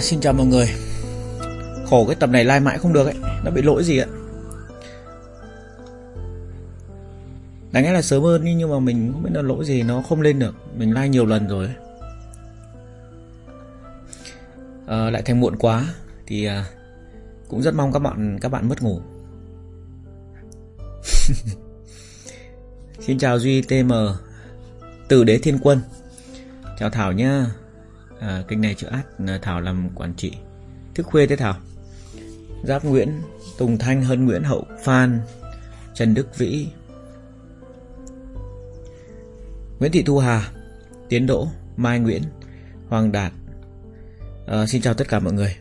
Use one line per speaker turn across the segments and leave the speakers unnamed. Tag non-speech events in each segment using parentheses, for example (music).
Xin chào mọi người. Khổ cái tập này like mãi không được ấy. Nó bị lỗi gì ạ? Đáng lẽ là sớm hơn nhưng mà mình không biết là lỗi gì. Nó không lên được. Mình like nhiều lần rồi à, Lại thành muộn quá. Thì à, cũng rất mong các bạn các bạn mất ngủ. (laughs) Xin chào Duy TM từ đế thiên quân. Chào Thảo nhá à, Kênh này chữ át ờ, Thảo làm quản trị. Thức khuya thế Thảo. Giáp Nguyễn Tùng Thanh Hân Nguyễn Hậu Phan Trần Đức Vĩ Nguyễn Thị Thu Hà Tiến Đỗ Mai Nguyễn Hoàng Đạt. À, Xin chào tất cả mọi người.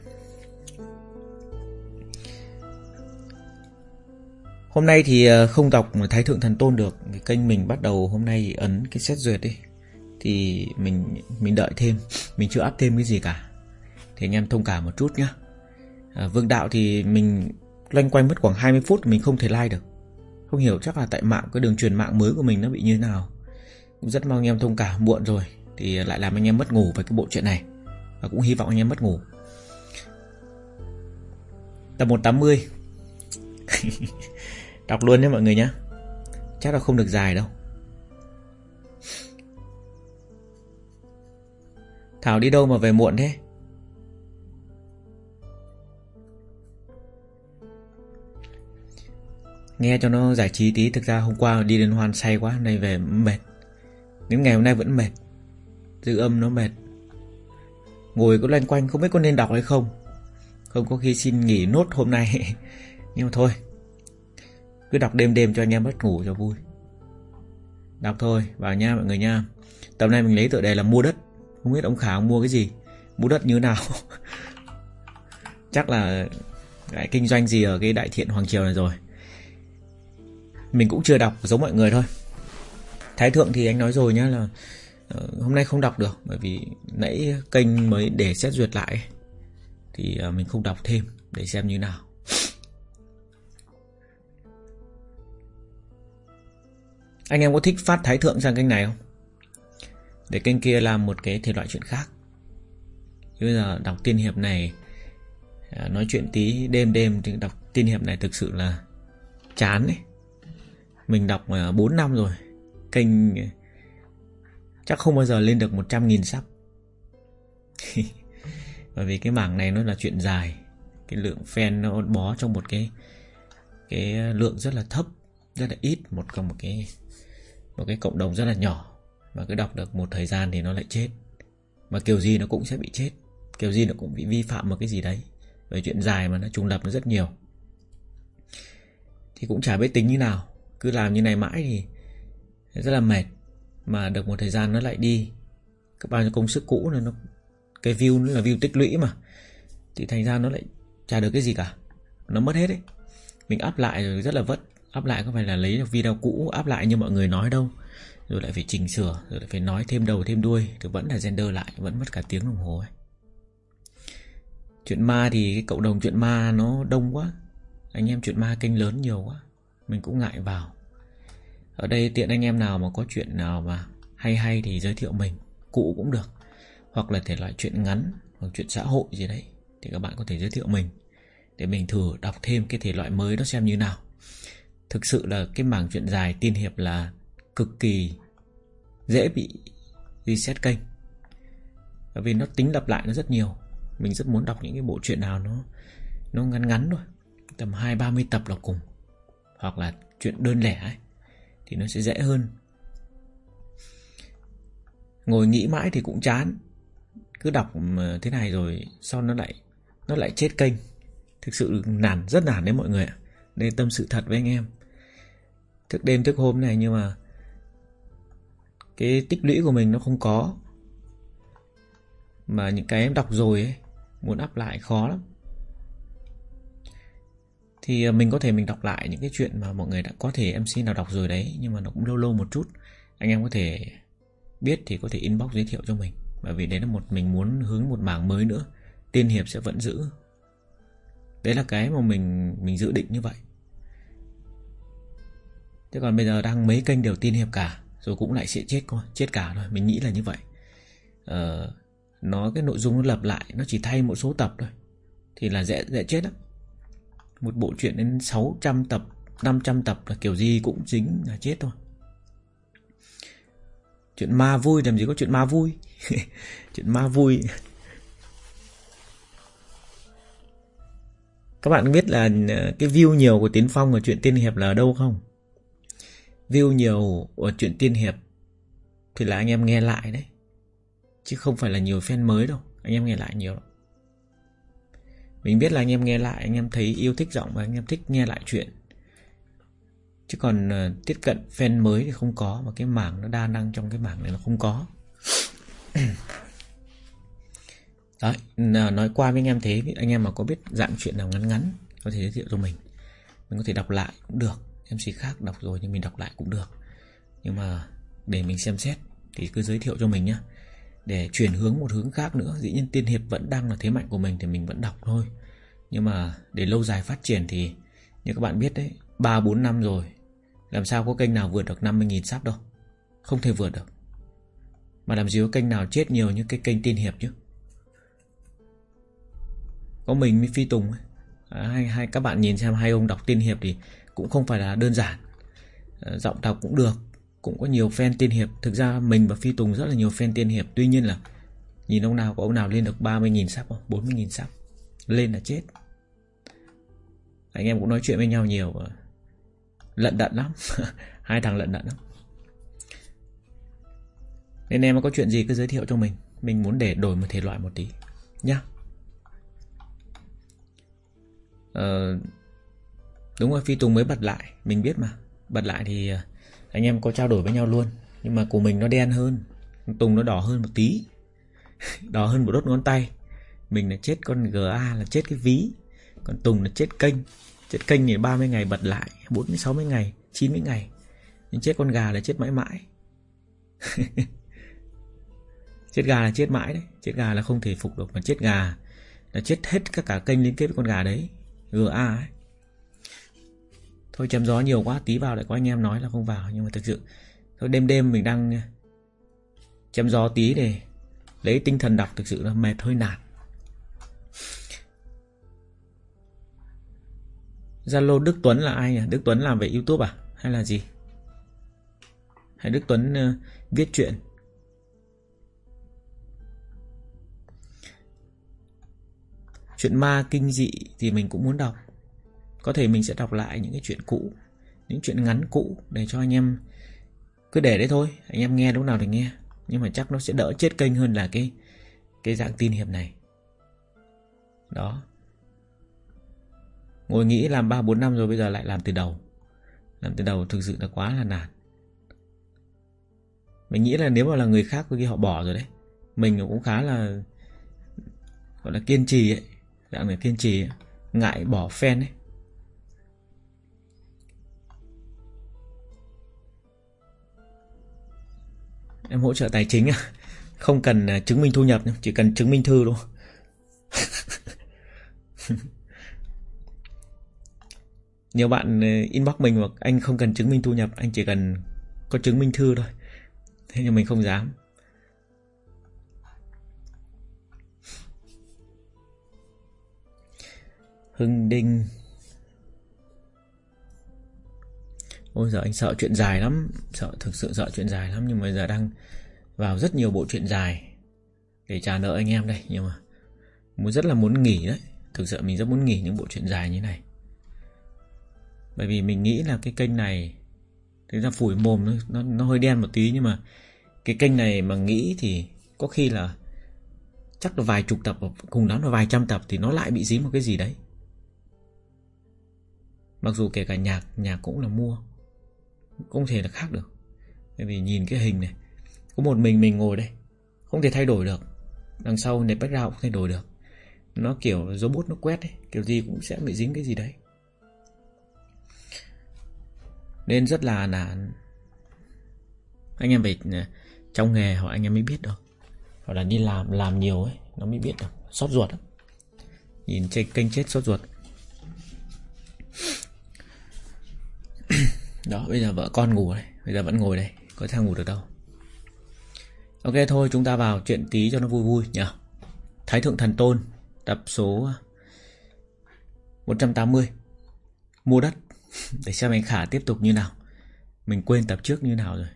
Hôm nay thì không đọc Thái Thượng Thần Tôn được. Kênh mình bắt đầu hôm nay ấn cái xét duyệt đi thì mình mình đợi thêm. Mình chưa up thêm cái gì cả. Thì anh em thông cảm một chút nhá. À, vương đạo thì mình loanh quanh mất khoảng 20 phút mình không thể like được. Không hiểu chắc là tại mạng cái đường truyền mạng mới của mình nó bị như thế nào. Cũng rất mong anh em thông cảm muộn rồi. Thì lại làm anh em mất ngủ với cái bộ chuyện này. Và cũng hy vọng anh em mất ngủ. Tập 180 (laughs) đọc luôn nhé mọi người nhé chắc là không được dài đâu. Thảo đi đâu mà về muộn thế? Nghe cho nó giải trí tí, Thực ra hôm qua đi đến hoan say quá, Nay về mệt. Đến ngày hôm nay vẫn mệt. Dư âm nó mệt. Ngồi có loanh quanh, không biết có nên đọc hay không. Không có khi xin nghỉ nốt hôm nay. (laughs) Nhưng mà thôi, Cứ đọc đêm đêm cho anh em mất ngủ cho vui. Đọc thôi, Vào nha mọi người nha. Tập này mình lấy tựa đề là mua đất không biết ông Khả ông mua cái gì? Mua đất như thế nào? (laughs) Chắc là cái kinh doanh gì ở cái đại thiện Hoàng Triều này rồi. Mình cũng chưa đọc, giống mọi người thôi. Thái Thượng thì anh nói rồi nhá, là ờ, Hôm nay không đọc được, Bởi vì nãy kênh mới để xét duyệt lại Thì ờ, mình không đọc thêm, Để xem như nào. Anh em có thích phát Thái Thượng sang kênh này không? Để kênh kia làm một cái thể loại chuyện khác. Bây giờ đọc tiên hiệp này à, Nói chuyện tí đêm đêm thì đọc tiên hiệp này thực sự là chán đấy Mình đọc à, 4 năm rồi Kênh à, chắc không bao giờ lên được 100.000 sắp. (laughs) Bởi vì cái mảng này nó là chuyện dài Cái lượng fan nó bó trong một cái Cái lượng rất là thấp Rất là ít Một, một cái Một cái cộng đồng rất là nhỏ mà cứ đọc được một thời gian thì nó lại chết. Mà kiểu gì nó cũng sẽ bị chết. Kiểu gì nó cũng bị vi phạm một cái gì đấy. Về chuyện dài mà nó trùng lập nó rất nhiều. Thì cũng chả biết tính như nào. Cứ làm như này mãi thì Rất là mệt. Mà được một thời gian nó lại đi. Các bao nhiêu công sức cũ này nó Cái view nó là view tích lũy mà. Thì thành ra nó lại chả được cái gì cả. Nó mất hết đấy Mình up lại rồi rất là vất. Up lại có phải là lấy được video cũ, Up lại như mọi người nói đâu. Rồi lại phải chỉnh sửa, rồi lại phải nói thêm đầu, thêm đuôi thì vẫn là gender lại, vẫn mất cả tiếng đồng hồ ấy. Chuyện ma thì cái cộng đồng chuyện ma nó đông quá. Anh em chuyện ma kênh lớn nhiều quá. Mình cũng ngại vào. Ở đây tiện anh em nào mà có chuyện nào mà hay hay thì giới thiệu mình cũ cũng được. Hoặc là thể loại chuyện ngắn, hoặc chuyện xã hội gì đấy, thì các bạn có thể giới thiệu mình. Để mình thử đọc thêm cái thể loại mới đó xem như nào thực sự là cái mảng chuyện dài tiên hiệp là cực kỳ dễ bị reset kênh. Bởi vì nó tính lặp lại nó rất nhiều. Mình rất muốn đọc những cái bộ truyện nào nó nó ngắn ngắn thôi. Tầm hai, ba mươi tập là cùng. Hoặc là chuyện đơn lẻ ấy, thì nó sẽ dễ hơn. Ngồi nghĩ mãi thì cũng chán. Cứ đọc ờ, thế này rồi sau nó lại nó lại chết kênh. Thực sự nản, rất nản đấy mọi người ạ. Đây tâm sự thật với anh em thức đêm, thức hôm này, nhưng mà cái tích lũy của mình nó không có. Mà những cái em đọc rồi ấy, muốn áp lại khó lắm. Thì ờ, mình có thể mình đọc lại những cái chuyện mà mọi người đã có thể MC nào đọc rồi đấy, nhưng mà nó cũng lâu lâu một chút. Anh em có thể biết thì có thể inbox giới thiệu cho mình. Bởi vì đấy là một, mình muốn hướng một mảng mới nữa. Tiên hiệp sẽ vẫn giữ. Đấy là cái mà mình mình dự định như vậy thế còn bây giờ đang mấy kênh đều tiên hiệp cả rồi cũng lại sẽ chết thôi chết cả thôi mình nghĩ là như vậy. Ờ, nó cái nội dung nó lặp lại nó chỉ thay một số tập thôi thì là dễ dễ chết đó một bộ truyện đến 600 tập 500 tập là kiểu gì cũng dính là chết thôi. Chuyện ma vui làm gì có chuyện ma vui. (laughs) Chuyện ma vui. Các bạn biết là ờ, cái view nhiều của Tiến Phong ở chuyện tiên hiệp là ở đâu không? View nhiều ở chuyện tiên hiệp thì là anh em nghe lại đấy. Chứ không phải là nhiều fan mới đâu anh em nghe lại nhiều lắm. mình biết là anh em nghe lại anh em thấy yêu thích giọng và anh em thích nghe lại chuyện. Chứ còn uh, tiếp cận fan mới thì không có mà cái mảng nó đa năng trong cái mảng này nó không có. (clears throat) Đấy nói qua với anh em thế anh em mà có biết dạng chuyện nào ngắn ngắn có thể giới thiệu cho mình mình có thể đọc lại cũng được. MC khác đọc rồi nhưng mình đọc lại cũng được. Nhưng mà để mình xem xét thì cứ giới thiệu cho mình nhé để chuyển hướng một hướng khác nữa dĩ nhiên tiên hiệp vẫn đang là thế mạnh của mình thì mình vẫn đọc thôi. Nhưng mà để lâu dài phát triển thì như các bạn biết đấy ba bốn năm rồi làm sao có kênh nào vượt được 50.000 sắp đâu. Không thể vượt được. Mà làm gì có kênh nào chết nhiều như cái kênh tiên hiệp chứ. Có mình với Phi Tùng ấy. À, hay, hay các bạn nhìn xem hai ông đọc tiên hiệp thì cũng không phải là đơn giản. Ờ, giọng đọc cũng được Cũng có nhiều fan tiên hiệp. Thực ra mình và Phi Tùng rất là nhiều fan tiên hiệp. Tuy nhiên là Nhìn ông nào có ông nào lên được 30.000 sắp không 40.000 sắp Lên là chết. Anh em cũng nói chuyện với nhau nhiều lận đận lắm. (laughs) Hai thằng lận đận lắm. Nên em có chuyện gì cứ giới thiệu cho mình. Mình muốn để đổi một thể loại một tí nhá. Ờ, đúng rồi, phi tùng mới bật lại. Mình biết mà. Bật lại thì ờ, anh em có trao đổi với nhau luôn. Nhưng mà của mình nó đen hơn. Tùng nó đỏ hơn một tí. (laughs) Đỏ hơn một đốt ngón tay. Mình là chết con ga là chết cái ví. Còn tùng là chết kênh. Chết kênh thì 30 ngày bật lại 40 60 ngày 90 ngày. Nhưng chết con gà là chết mãi mãi. (laughs) Chết gà là chết mãi đấy. Chết gà là không thể phục được Mà chết gà là chết hết các cả kênh liên kết với con gà đấy. GA ấy. Thôi chém gió nhiều quá Tí vào lại có anh em nói là không vào Nhưng mà thực sự Thôi đêm đêm mình đang ờ, Chém gió tí để Lấy tinh thần đọc thực sự là mệt hơi nản Zalo Đức Tuấn là ai nhỉ? Đức Tuấn làm về YouTube à? Hay là gì? Hay Đức Tuấn uh, viết chuyện? Chuyện ma kinh dị thì mình cũng muốn đọc. Có thể mình sẽ đọc lại những cái chuyện cũ, những chuyện ngắn cũ để cho anh em cứ để đấy thôi, anh em nghe lúc nào thì nghe. Nhưng mà chắc nó sẽ đỡ chết kênh hơn là cái cái dạng tin hiệp này. Đó. Ngồi nghĩ làm 3-4 năm rồi bây giờ lại làm từ đầu Làm từ đầu thực sự là quá là nản Mình nghĩ là nếu mà là người khác có khi họ bỏ rồi đấy Mình cũng khá là Gọi là kiên trì ấy Dạng người kiên trì ấy. Ngại bỏ fan ấy Em hỗ trợ tài chính à Không cần à, chứng minh thu nhập Chỉ cần chứng minh thư thôi. (laughs) Nhiều bạn à, inbox mình hoặc anh không cần chứng minh thu nhập, Anh chỉ cần có chứng minh thư thôi. Thế nhưng mình không dám. Hưng Đinh. Ôi giờ anh sợ chuyện dài lắm. Sợ thực sự sợ chuyện dài lắm. Nhưng mà giờ đang vào rất nhiều bộ chuyện dài Để trả nợ anh em đây. Nhưng mà muốn rất là muốn nghỉ đấy. Thực sự mình rất muốn nghỉ những bộ chuyện dài như này. Bởi vì mình nghĩ là cái kênh này Thực ra phủi mồm nó, nó, nó hơi đen một tí. Nhưng mà cái kênh này mà nghĩ thì Có khi là Chắc là vài chục tập Cùng lắm là vài trăm tập Thì nó lại bị dính một cái gì đấy. Mặc dù kể cả nhạc Nhạc cũng là mua. Không thể là khác được. Bởi vì nhìn cái hình này, Có một mình mình ngồi đây, Không thể thay đổi được. Đằng sau này background không thay đổi được. Nó kiểu robot nó quét ấy, Kiểu gì cũng sẽ bị dính cái gì đấy. Nên rất là là anh em phải à, trong nghề họ anh em mới biết được. Hoặc là đi làm làm nhiều ấy, nó mới biết được. Sót ruột đó. nhìn trên kênh chết sót ruột. Đó bây giờ vợ con ngủ đây. Bây giờ vẫn ngồi đây. Có sao ngủ được đâu. Ok thôi chúng ta vào chuyện tí cho nó vui vui nhỉ Thái Thượng Thần Tôn Tập số à, 180 Mua đất. (laughs) Để xem anh Khả tiếp tục như nào. Mình quên tập trước như nào rồi.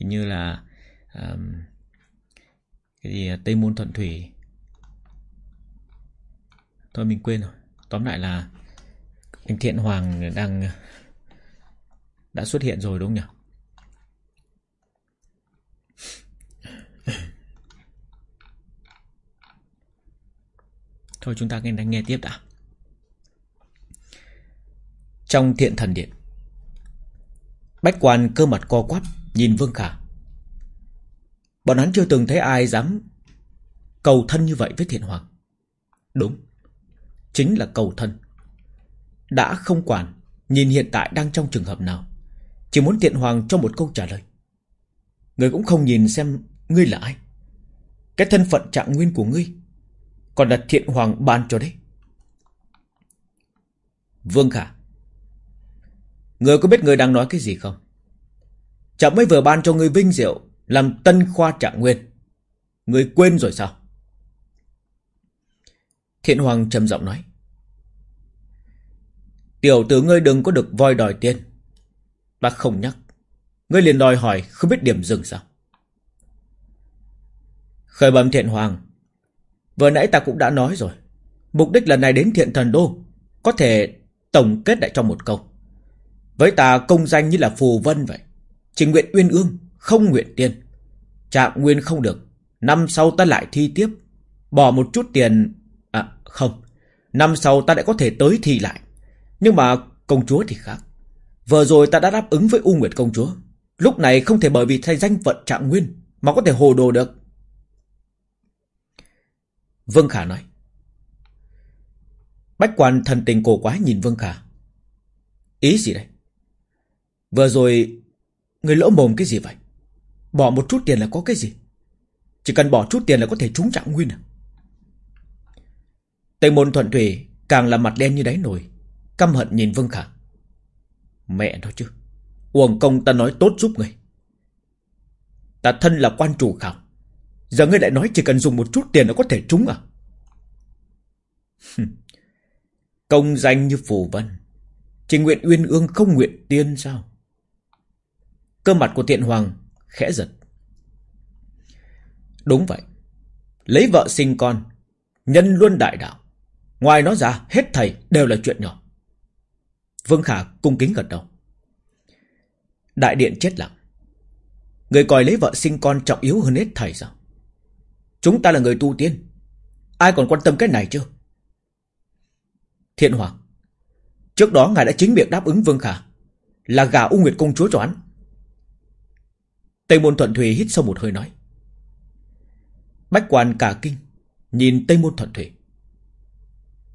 Hình như là um, Cái gì Tây Môn Thuận Thủy. Thôi mình quên rồi. Tóm lại là Anh Thiện Hoàng đang đã xuất hiện rồi đúng không nhỉ? Thôi chúng ta đang nghe tiếp đã. Trong thiện thần điện, Bách quan cơ mặt co quắp Nhìn Vương Khả. Bọn hắn chưa từng thấy ai dám Cầu thân như vậy với thiện hoàng. Đúng, Chính là cầu thân. Đã không quản Nhìn hiện tại đang trong trường hợp nào. Chỉ muốn thiện hoàng cho một câu trả lời. Người cũng không nhìn xem Ngươi là ai. Cái thân phận trạng nguyên của ngươi Còn là thiện hoàng ban cho đấy. Vương Khả, Người có biết người đang nói cái gì không? Chẳng mới vừa ban cho người vinh diệu, Làm tân khoa trạng nguyên. Người quên rồi sao? Thiện Hoàng trầm giọng nói. Tiểu tử ngươi đừng có được voi đòi tiền. Ta không nhắc. Ngươi liền đòi hỏi không biết điểm dừng sao? Khởi bẩm thiện hoàng, Vừa nãy ta cũng đã nói rồi. Mục đích lần này đến thiện thần đô, Có thể tổng kết lại trong một câu. Với ta công danh như là phù vân vậy, Chỉ nguyện uyên ương, Không nguyện tiên Trạng nguyên không được, Năm sau ta lại thi tiếp. Bỏ một chút tiền À không. Năm sau ta lại có thể tới thi lại. Nhưng mà công chúa thì khác. Vừa rồi ta đã đáp ứng với U Nguyệt công chúa Lúc này không thể bởi vì thay danh vận trạng nguyên Mà có thể hồ đồ được Vương Khả nói. Bách quan thần tình cổ quá nhìn Vương Khả. Ý gì đây? Vừa rồi, người lỡ mồm cái gì vậy? Bỏ một chút tiền là có cái gì? Chỉ cần bỏ chút tiền là có thể trúng trạng nguyên à? Tây môn thuận thủy càng là mặt đen như đáy nồi. Căm hận nhìn Vương Khả. Mẹ nó chứ. Uổng công ta nói tốt giúp ngươi. Ta thân là quan chủ khảo. Giờ ngươi lại nói chỉ cần dùng một chút tiền là có thể trúng à? Công danh như phù vân. Chỉ nguyện uyên ương không nguyện tiên sao? Cơ mặt của tiện hoàng khẽ giật. Đúng vậy. Lấy vợ sinh con. Nhân luôn đại đạo. Ngoài nó ra, hết thầy đều là chuyện nhỏ. Vương Khả cung kính gật đầu. Đại điện chết lặng. Người coi lấy vợ sinh con trọng yếu hơn hết thầy sao? Chúng ta là người tu tiên Ai còn quan tâm cái này chưa Thiện Hoàng, Trước đó ngài đã chính miệng đáp ứng Vương Khả Là gà U Nguyệt Công Chúa cho hắn Tây Môn Thuận Thủy hít sâu một hơi nói Bách quan cả kinh Nhìn Tây Môn Thuận Thủy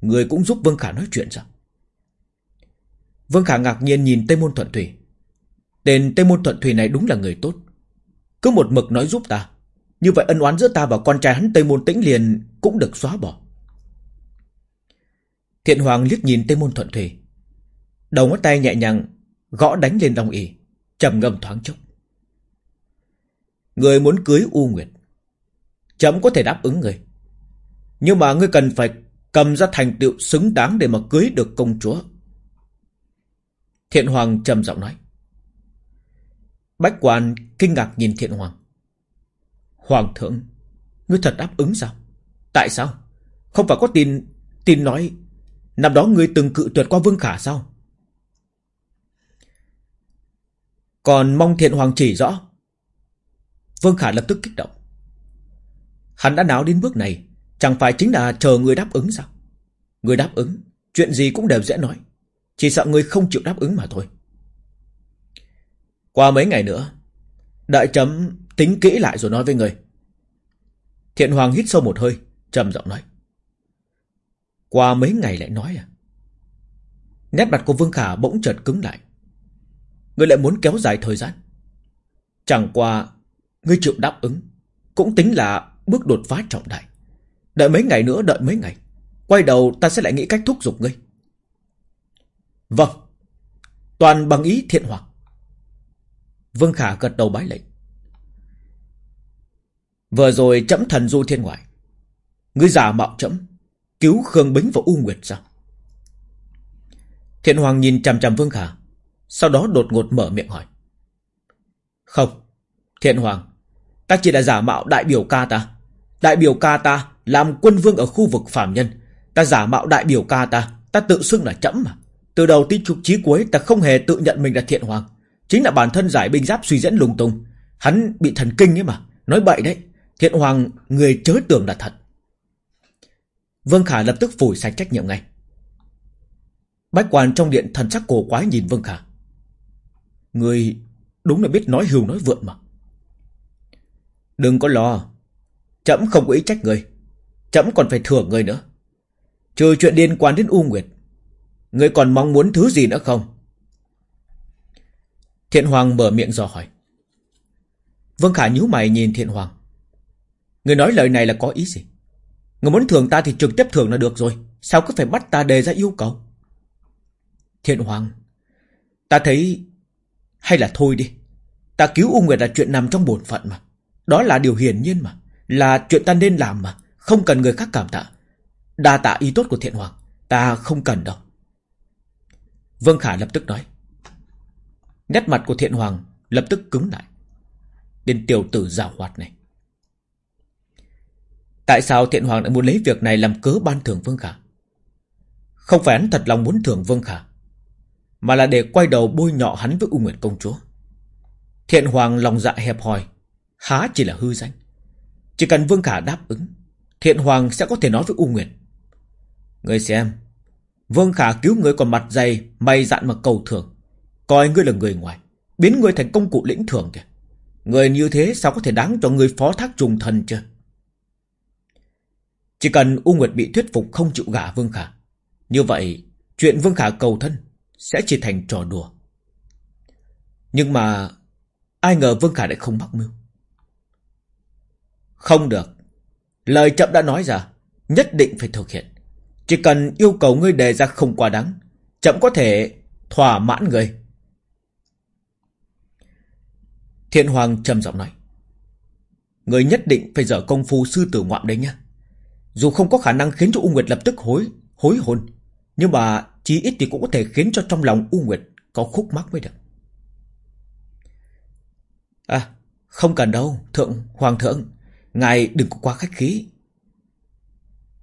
Người cũng giúp Vương Khả nói chuyện sao Vương Khả ngạc nhiên nhìn Tây Môn Thuận Thủy Tên Tây Môn Thuận Thủy này đúng là người tốt Cứ một mực nói giúp ta như vậy ân oán giữa ta và con trai hắn Tây Môn Tĩnh liền cũng được xóa bỏ. Thiện Hoàng liếc nhìn Tây Môn Thuận Thủy. Đầu ngón tay nhẹ nhàng gõ đánh lên đồng ý, trầm ngâm thoáng chốc. Người muốn cưới U Nguyệt. Chấm có thể đáp ứng người. Nhưng mà ngươi cần phải cầm ra thành tựu xứng đáng để mà cưới được công chúa. Thiện Hoàng trầm giọng nói. Bách quan kinh ngạc nhìn Thiện Hoàng. Hoàng thượng, ngươi thật đáp ứng sao? Tại sao? Không phải có tin tin nói năm đó ngươi từng cự tuyệt qua Vương Khả sao? Còn mong thiện hoàng chỉ rõ. Vương Khả lập tức kích động. Hắn đã náo đến bước này, chẳng phải chính là chờ người đáp ứng sao? Người đáp ứng, chuyện gì cũng đều dễ nói. Chỉ sợ người không chịu đáp ứng mà thôi. Qua mấy ngày nữa, đợi chấm Tính kỹ lại rồi nói với người. Thiện Hoàng hít sâu một hơi, trầm giọng nói. Qua mấy ngày lại nói à? Nét mặt của Vương Khả bỗng chợt cứng lại. Ngươi lại muốn kéo dài thời gian. Chẳng qua, ngươi chịu đáp ứng, cũng tính là bước đột phá trọng đại. Đợi mấy ngày nữa, đợi mấy ngày. Quay đầu ta sẽ lại nghĩ cách thúc giục ngươi. Vâng. Toàn bằng ý thiện hoàng. Vương Khả gật đầu bái lệnh. Vừa rồi chấm thần du thiên ngoại Ngươi giả mạo chấm, Cứu Khương Bính và U Nguyệt sao Thiện Hoàng nhìn chằm chằm Vương Khả, Sau đó đột ngột mở miệng hỏi Không, Thiện Hoàng, Ta chỉ là giả mạo đại biểu ca ta Đại biểu ca ta làm quân vương ở khu vực phạm nhân Ta giả mạo đại biểu ca ta Ta tự xưng là chấm mà từ đầu tới trục chí cuối, ta không hề tự nhận mình là thiện hoàng. Chính là bản thân giải binh giáp suy dẫn lung tung. Hắn bị thần kinh ấy mà. Nói bậy đấy. Thiện hoàng, người chớ tưởng là thật. Vương Khả lập tức phủi sạch trách nhiệm ngay. Bách quan trong điện thần sắc cổ quái nhìn Vương Khả. Người đúng là biết nói hưu nói vượn mà. Đừng có lo. Chấm không có ý trách người. Chấm còn phải thưởng người nữa. Trừ chuyện liên quan đến U Nguyệt Người còn mong muốn thứ gì nữa không? Thiện Hoàng mở miệng dò hỏi. Vương Khả nhíu mày nhìn Thiện Hoàng. Người nói lời này là có ý gì? Người muốn thưởng ta thì trực tiếp thưởng là được rồi. Sao cứ phải bắt ta đề ra yêu cầu? Thiện Hoàng. Ta thấy Hay là thôi đi. Ta cứu U Nguyệt là chuyện nằm trong bổn phận mà. Đó là điều hiển nhiên mà. Là chuyện ta nên làm mà. Không cần người khác cảm tạ. Đa tạ ý tốt của Thiện Hoàng. Ta không cần đâu. Vương Khả lập tức nói. Nét mặt của Thiện Hoàng lập tức cứng lại. Đến tiểu tử giả hoạt này. Tại sao Thiện Hoàng lại muốn lấy việc này làm cớ ban thưởng Vương Khả? Không phải hắn thật lòng muốn thưởng Vương Khả, Mà là để quay đầu bôi nhọ hắn với U Nguyệt Công Chúa. Thiện Hoàng lòng dạ hẹp hòi, Há chỉ là hư danh. Chỉ cần Vương Khả đáp ứng, Thiện Hoàng sẽ có thể nói với U Nguyệt. Người xem Vương Khả cứu người còn mặt dày mày dạn mà cầu thưởng. Coi ngươi là người ngoài, Biến ngươi thành công cụ lĩnh thưởng kìa. Người như thế sao có thể đáng cho người phó thác trùng thần chứ? Chỉ cần U Nguyệt bị thuyết phục không chịu gả Vương Khả, Như vậy Chuyện Vương Khả cầu thân Sẽ chỉ thành trò đùa. Nhưng mà Ai ngờ Vương Khả lại không mắc mưu. Không được. Lời chậm đã nói ra, Nhất định phải thực hiện. Chỉ cần yêu cầu ngươi đề ra không quá đáng Chậm có thể thỏa mãn người Thiện Hoàng trầm giọng nói. Người nhất định phải dở công phu sư tử ngoạm đấy nhá. Dù không có khả năng khiến cho U Nguyệt lập tức hối, hối hôn. Nhưng mà chí ít thì cũng có thể khiến cho trong lòng U Nguyệt có khúc mắc mới được. À, không cần đâu, thượng, hoàng thượng. Ngài đừng có quá khách khí.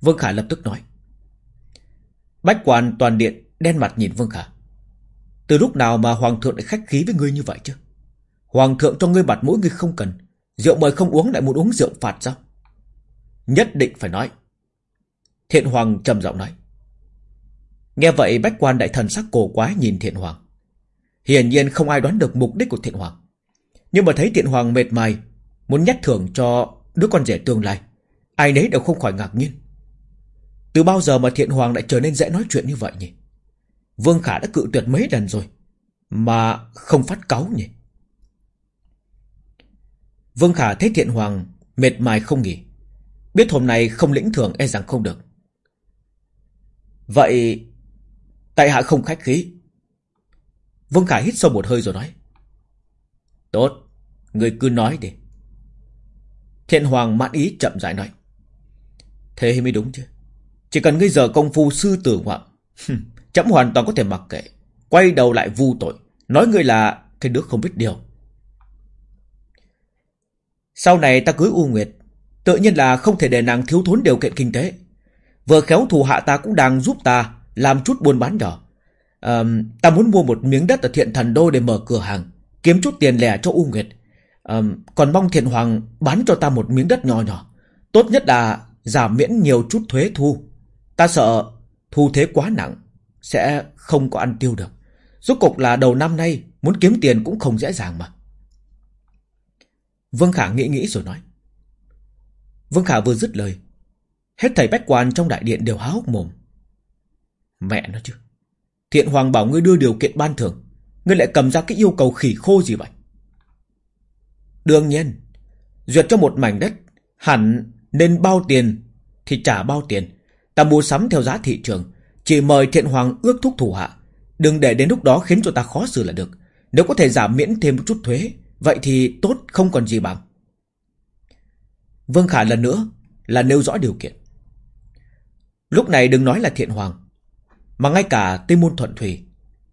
Vương Khả lập tức nói. Bách quan toàn điện đen mặt nhìn Vương Khả. Từ lúc nào mà hoàng thượng lại khách khí với ngươi như vậy chứ? Hoàng thượng cho ngươi mặt mũi ngươi không cần. Rượu mời không uống lại muốn uống rượu phạt sao? Nhất định phải nói. Thiện Hoàng trầm giọng nói. Nghe vậy bách quan đại thần sắc cổ quái nhìn Thiện Hoàng. Hiển nhiên không ai đoán được mục đích của Thiện Hoàng. Nhưng mà thấy Thiện Hoàng mệt mài, Muốn nhắc thưởng cho đứa con rể tương lai, Ai nấy đều không khỏi ngạc nhiên. Từ bao giờ mà Thiện Hoàng lại trở nên dễ nói chuyện như vậy nhỉ Vương Khả đã cự tuyệt mấy lần rồi Mà không phát cáu nhỉ Vương Khả thấy thiện hoàng mệt mài không nghỉ. Biết hôm nay không lĩnh thưởng e rằng không được. Vậy tại hạ không khách khí. Vương Khả hít sâu một hơi rồi nói. Tốt, người cứ nói đi. Thiện Hoàng mãn ý chậm rãi nói. Thế mới đúng chứ. Chỉ cần ngươi giờ công phu sư tử ngoạm. Chấm hoàn toàn có thể mặc kệ. Quay đầu lại vu tội. Nói ngươi là cái đứa không biết điều. Sau này ta cưới U Nguyệt Tự nhiên là không thể để nàng thiếu thốn điều kiện kinh tế Vừa khéo thù hạ ta cũng đang giúp ta Làm chút buôn bán nhỏ à, Ta muốn mua một miếng đất ở thiện thần đô để mở cửa hàng Kiếm chút tiền lẻ cho U Nguyệt à, Còn mong thiện hoàng bán cho ta một miếng đất nhỏ nhỏ Tốt nhất là giảm miễn nhiều chút thuế thu Ta sợ thu thế quá nặng, Sẽ không có ăn tiêu được Rốt cục là đầu năm nay, Muốn kiếm tiền cũng không dễ dàng mà Vương Khả nghĩ nghĩ rồi nói. Vương Khả vừa dứt lời. Hết thầy bách quan trong đại điện đều há hốc mồm. Mẹ nó chứ. Thiện Hoàng bảo ngươi đưa điều kiện ban thưởng. Ngươi lại cầm ra cái yêu cầu khỉ khô gì vậy? Đương nhiên. Duyệt cho một mảnh đất. Hẳn nên bao tiền thì trả bao tiền. Ta mua sắm theo giá thị trường. Chỉ mời Thiện Hoàng ước thúc thủ hạ. Đừng để đến lúc đó khiến cho ta khó xử là được. Nếu có thể giảm miễn thêm một chút thuế Vậy thì tốt không còn gì bằng. Vương Khả lần nữa là nêu rõ điều kiện. Lúc này đừng nói là thiện hoàng, mà ngay cả Tây Môn Thuận Thủy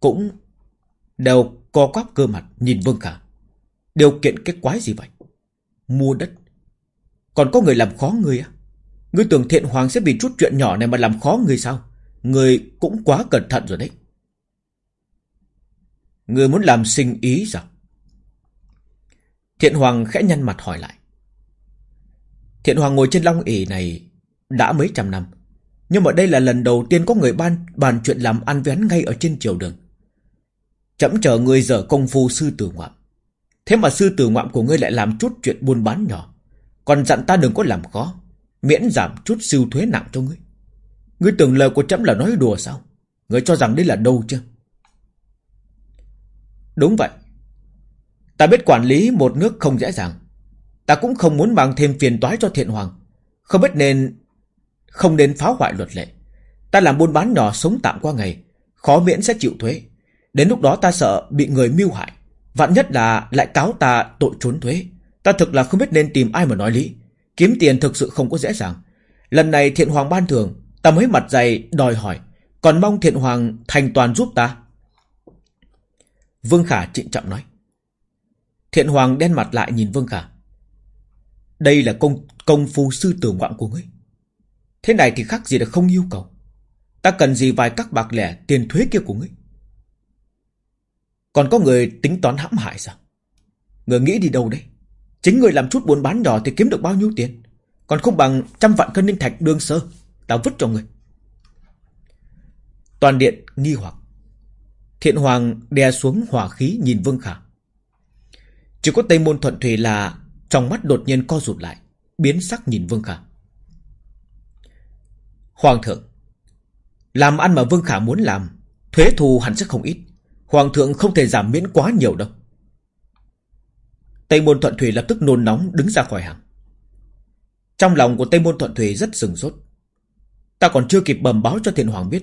cũng đều co quắp cơ mặt nhìn Vương Khả. Điều kiện cái quái gì vậy? Mua đất. Còn có người làm khó người á? Ngươi tưởng thiện hoàng sẽ vì chút chuyện nhỏ này mà làm khó người sao? Người cũng quá cẩn thận rồi đấy. Người muốn làm sinh ý sao? Thiện hoàng khẽ nhăn mặt hỏi lại. Thiện hoàng ngồi trên long ỷ này đã mấy trăm năm. Nhưng mà đây là lần đầu tiên có người ban, bàn chuyện làm ăn với hắn ngay ở trên triều đường. Chậm chờ người dở công phu sư tử ngoạm. Thế mà sư tử ngoạm của ngươi lại làm chút chuyện buôn bán nhỏ. Còn dặn ta đừng có làm khó. Miễn giảm chút siêu thuế nặng cho ngươi. Ngươi tưởng lời của chấm là nói đùa sao? Ngươi cho rằng đây là đâu chứ? Đúng vậy. Ta biết quản lý một nước không dễ dàng. Ta cũng không muốn mang thêm phiền toái cho thiện hoàng. Không biết nên... Không nên phá hoại luật lệ. Ta làm buôn bán nhỏ sống tạm qua ngày. Khó miễn sẽ chịu thuế. Đến lúc đó ta sợ bị người mưu hại. Vạn nhất là lại cáo ta tội trốn thuế. Ta thực là không biết nên tìm ai mà nói lý. Kiếm tiền thực sự không có dễ dàng. Lần này thiện hoàng ban thường, ta mới mặt dày đòi hỏi. Còn mong thiện hoàng thành toàn giúp ta. Vương Khả trịnh trọng nói. Thiện hoàng đen mặt lại nhìn Vương Khả. Đây là công công phu sư tử ngoạn của ngươi. Thế này thì khác gì là không yêu cầu. Ta cần gì vài các bạc lẻ tiền thuế kia của ngươi. Còn có người tính toán hãm hại sao? Người nghĩ đi đâu đấy? Chính người làm chút buôn bán nhỏ thì kiếm được bao nhiêu tiền? Còn không bằng trăm vạn cân ninh thạch đương sơ. Tao vứt cho người. Toàn điện nghi hoặc. Thiện Hoàng đè xuống hỏa khí nhìn Vương Khả. Chỉ có Tây Môn Thuận Thủy là trong mắt đột nhiên co rụt lại, biến sắc nhìn Vương Khả. Hoàng thượng, làm ăn mà Vương Khả muốn làm, thuế thù hẳn sẽ không ít. Hoàng thượng không thể giảm miễn quá nhiều đâu. Tây Môn Thuận Thủy lập tức nôn nóng đứng ra khỏi hàng. Trong lòng của Tây Môn Thuận Thủy rất sừng sốt. Ta còn chưa kịp bẩm báo cho Thiện Hoàng biết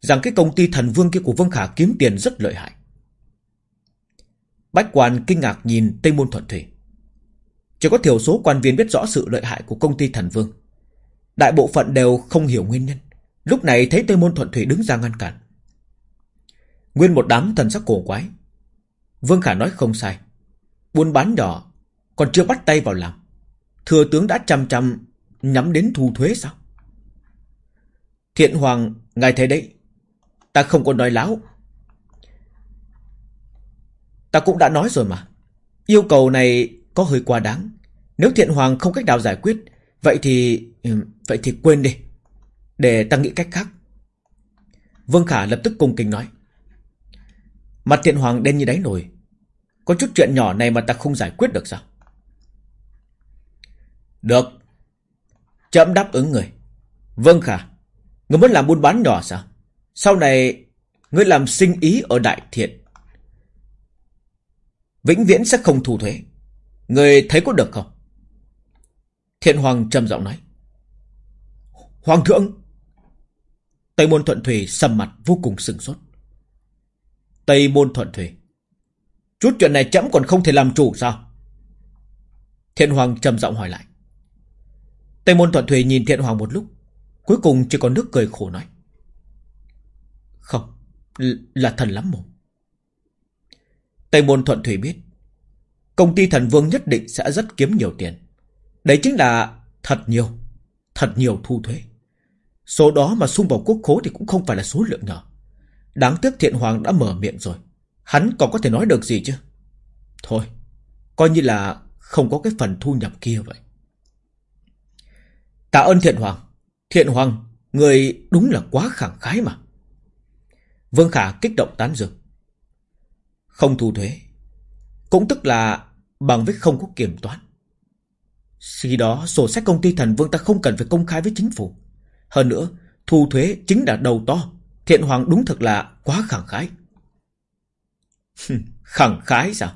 rằng cái công ty thần vương kia của Vương Khả kiếm tiền rất lợi hại. Bách quan kinh ngạc nhìn Tây Môn Thuận Thủy. Chỉ có thiểu số quan viên biết rõ sự lợi hại của công ty thần vương. Đại bộ phận đều không hiểu nguyên nhân. Lúc này thấy Tây Môn Thuận Thủy đứng ra ngăn cản. Nguyên một đám thần sắc cổ quái. Vương Khả nói không sai. Buôn bán nhỏ còn chưa bắt tay vào làm. Thừa tướng đã chăm chăm nhắm đến thu thuế sao? Thiện Hoàng, ngài thấy đấy. Ta không có nói láo. Ta cũng đã nói rồi mà. Yêu cầu này có hơi quá đáng. Nếu Thiện Hoàng không cách nào giải quyết, vậy thì... Vậy thì quên đi. Để ta nghĩ cách khác. Vương Khả lập tức cung kính nói. Mặt Thiện Hoàng đen như đáy nồi. Có chút chuyện nhỏ này mà ta không giải quyết được sao? Được. Chậm đáp ứng người. Vâng Khả. Người muốn làm buôn bán nhỏ sao? Sau này, ngươi làm sinh ý ở Đại Thiện. Vĩnh viễn sẽ không thu thuế. Người thấy có được không? Thiện Hoàng trầm giọng nói. Hoàng thượng! Tây Môn Thuận Thủy sầm mặt vô cùng sừng sốt. Tây Môn Thuận Thủy. Chút chuyện này chấm còn không thể làm chủ sao? Thiện Hoàng trầm giọng hỏi lại. Tây Môn Thuận Thủy nhìn Thiện Hoàng một lúc. Cuối cùng chỉ còn nước cười khổ nói. Không, là thần lắm mồm. Tây Môn Thuận Thủy biết. Công ty thần vương nhất định sẽ rất kiếm nhiều tiền. Đấy chính là thật nhiều, thật nhiều thu thuế. Số đó mà xung vào quốc khố thì cũng không phải là số lượng nhỏ. Đáng tiếc thiện hoàng đã mở miệng rồi. Hắn còn có thể nói được gì chứ? Thôi, coi như là không có cái phần thu nhập kia vậy. Tạ ơn thiện hoàng. Thiện hoàng, người đúng là quá khẳng khái mà. Vương Khả kích động tán dương. Không thu thuế. Cũng tức là bằng với không có kiểm toán. Khi đó sổ sách công ty thần vương ta không cần phải công khai với chính phủ. Hơn nữa, thu thuế chính là đầu to. Thiện Hoàng đúng thật là quá khẳng khái khẳng khái sao?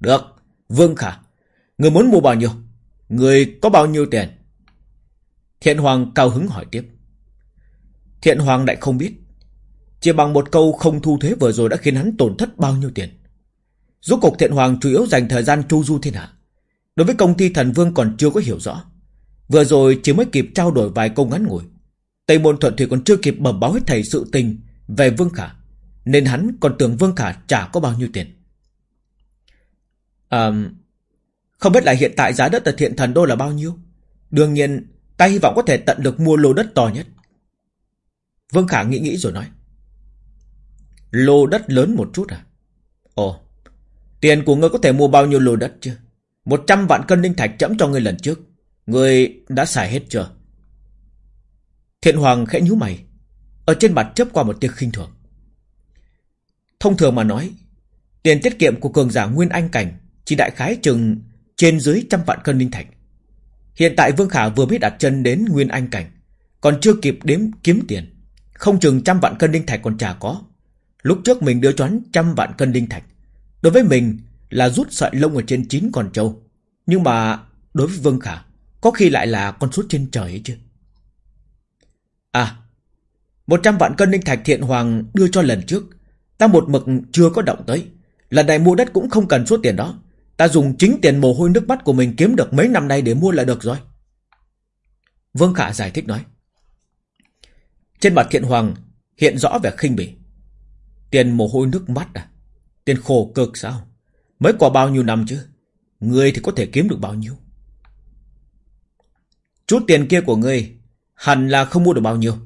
Được, Vương Khả. Người muốn mua bao nhiêu? Người có bao nhiêu tiền? Thiện Hoàng cao hứng hỏi tiếp. Thiện Hoàng lại không biết. Chỉ bằng một câu không thu thuế vừa rồi đã khiến hắn tổn thất bao nhiêu tiền. Rốt cuộc Thiện Hoàng chủ yếu dành thời gian tru du thiên hạ. Đối với công ty thần vương còn chưa có hiểu rõ Vừa rồi chỉ mới kịp trao đổi vài câu ngắn ngủi Tây môn thuận thì còn chưa kịp bẩm báo hết thầy sự tình Về Vương Khả nên hắn còn tưởng Vương Khả trả có bao nhiêu tiền. À Không biết là hiện tại giá đất ở thiện thần đô là bao nhiêu? Đương nhiên, Ta hy vọng có thể tận được mua lô đất to nhất. Vương Khả nghĩ nghĩ rồi nói. Lô đất lớn một chút à? Ồ, Tiền của ngươi có thể mua bao nhiêu lô đất chưa một trăm vạn cân linh thạch chẫm cho ngươi lần trước. Ngươi đã xài hết chưa? Thiện Hoàng khẽ nhíu mày. Ở trên mặt chớp qua một tia khinh thường. Thông thường mà nói, Tiền tiết kiệm của cường giả Nguyên Anh Cảnh Chỉ đại khái chừng trên dưới trăm vạn cân linh thạch. Hiện tại Vương Khả vừa biết đặt chân đến Nguyên Anh Cảnh, Còn chưa kịp đếm kiếm tiền, Không chừng trăm vạn cân linh thạch còn chả có. Lúc trước mình đưa choán trăm vạn cân linh thạch, Đối với mình là rút sợi lông ở trên chín con trâu. Nhưng mà đối với Vương Khả, Có khi lại là con số trên trời ấy chứ. À một trăm vạn cân linh thạch thiện hoàng đưa cho lần trước Ta một mực chưa có động tới. Lần này mua đất cũng không cần số tiền đó. Ta dùng chính tiền mồ hôi nước mắt của mình kiếm được mấy năm nay để mua là được rồi. Vương Khả giải thích nói. Trên mặt thiện hoàng hiện rõ vẻ khinh bỉ. Tiền mồ hôi nước mắt à? Tiền khổ cực sao? Mới qua bao nhiêu năm chứ? Ngươi thì có thể kiếm được bao nhiêu? Chút tiền kia của ngươi Hẳn là không mua được bao nhiêu.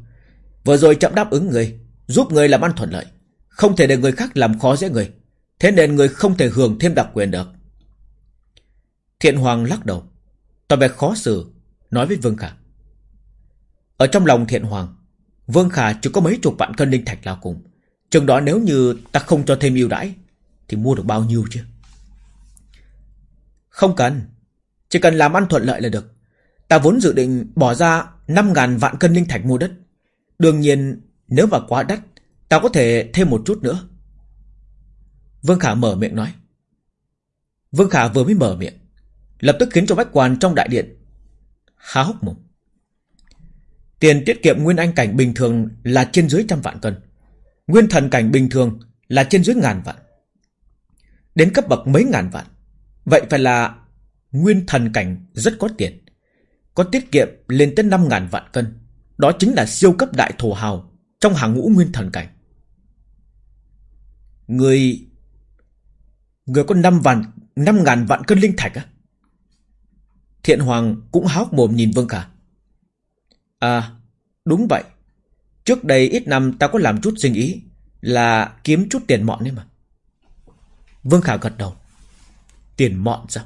Vừa rồi chậm đáp ứng người, Giúp người làm ăn thuận lợi. Không thể để người khác làm khó dễ người. Thế nên người không thể hưởng thêm đặc quyền được. Thiện Hoàng lắc đầu. Tỏ vẻ khó xử, Nói với Vương Khả. Ở trong lòng Thiện Hoàng, Vương Khả chỉ có mấy chục vạn cân linh thạch là cùng. Chừng đó nếu như ta không cho thêm ưu đãi, Thì mua được bao nhiêu chứ? Không cần. Chỉ cần làm ăn thuận lợi là được. Ta vốn dự định bỏ ra 5.000 vạn cân linh thạch mua đất. Đương nhiên, nếu mà quá đắt Ta có thể thêm một chút nữa. Vương Khả mở miệng nói. Vương Khả vừa mới mở miệng, Lập tức khiến cho bách quan trong đại điện Há hốc mồm. Tiền tiết kiệm nguyên anh cảnh bình thường Là trên dưới trăm vạn cân, Nguyên thần cảnh bình thường Là trên dưới ngàn vạn, Đến cấp bậc mấy ngàn vạn. Vậy phải là Nguyên thần cảnh rất có tiền, Có tiết kiệm lên tới năm ngàn vạn cân. Đó chính là siêu cấp đại thổ hào Trong hàng ngũ nguyên thần cảnh. Người Người có năm vạn, năm ngàn vạn cân linh thạch á. Thiện Hoàng cũng háo mồm nhìn Vương Khả. À đúng vậy. Trước đây ít năm ta có làm chút sinh ý Là kiếm chút tiền mọn đấy mà. Vương Khả gật đầu. Tiền mọn sao?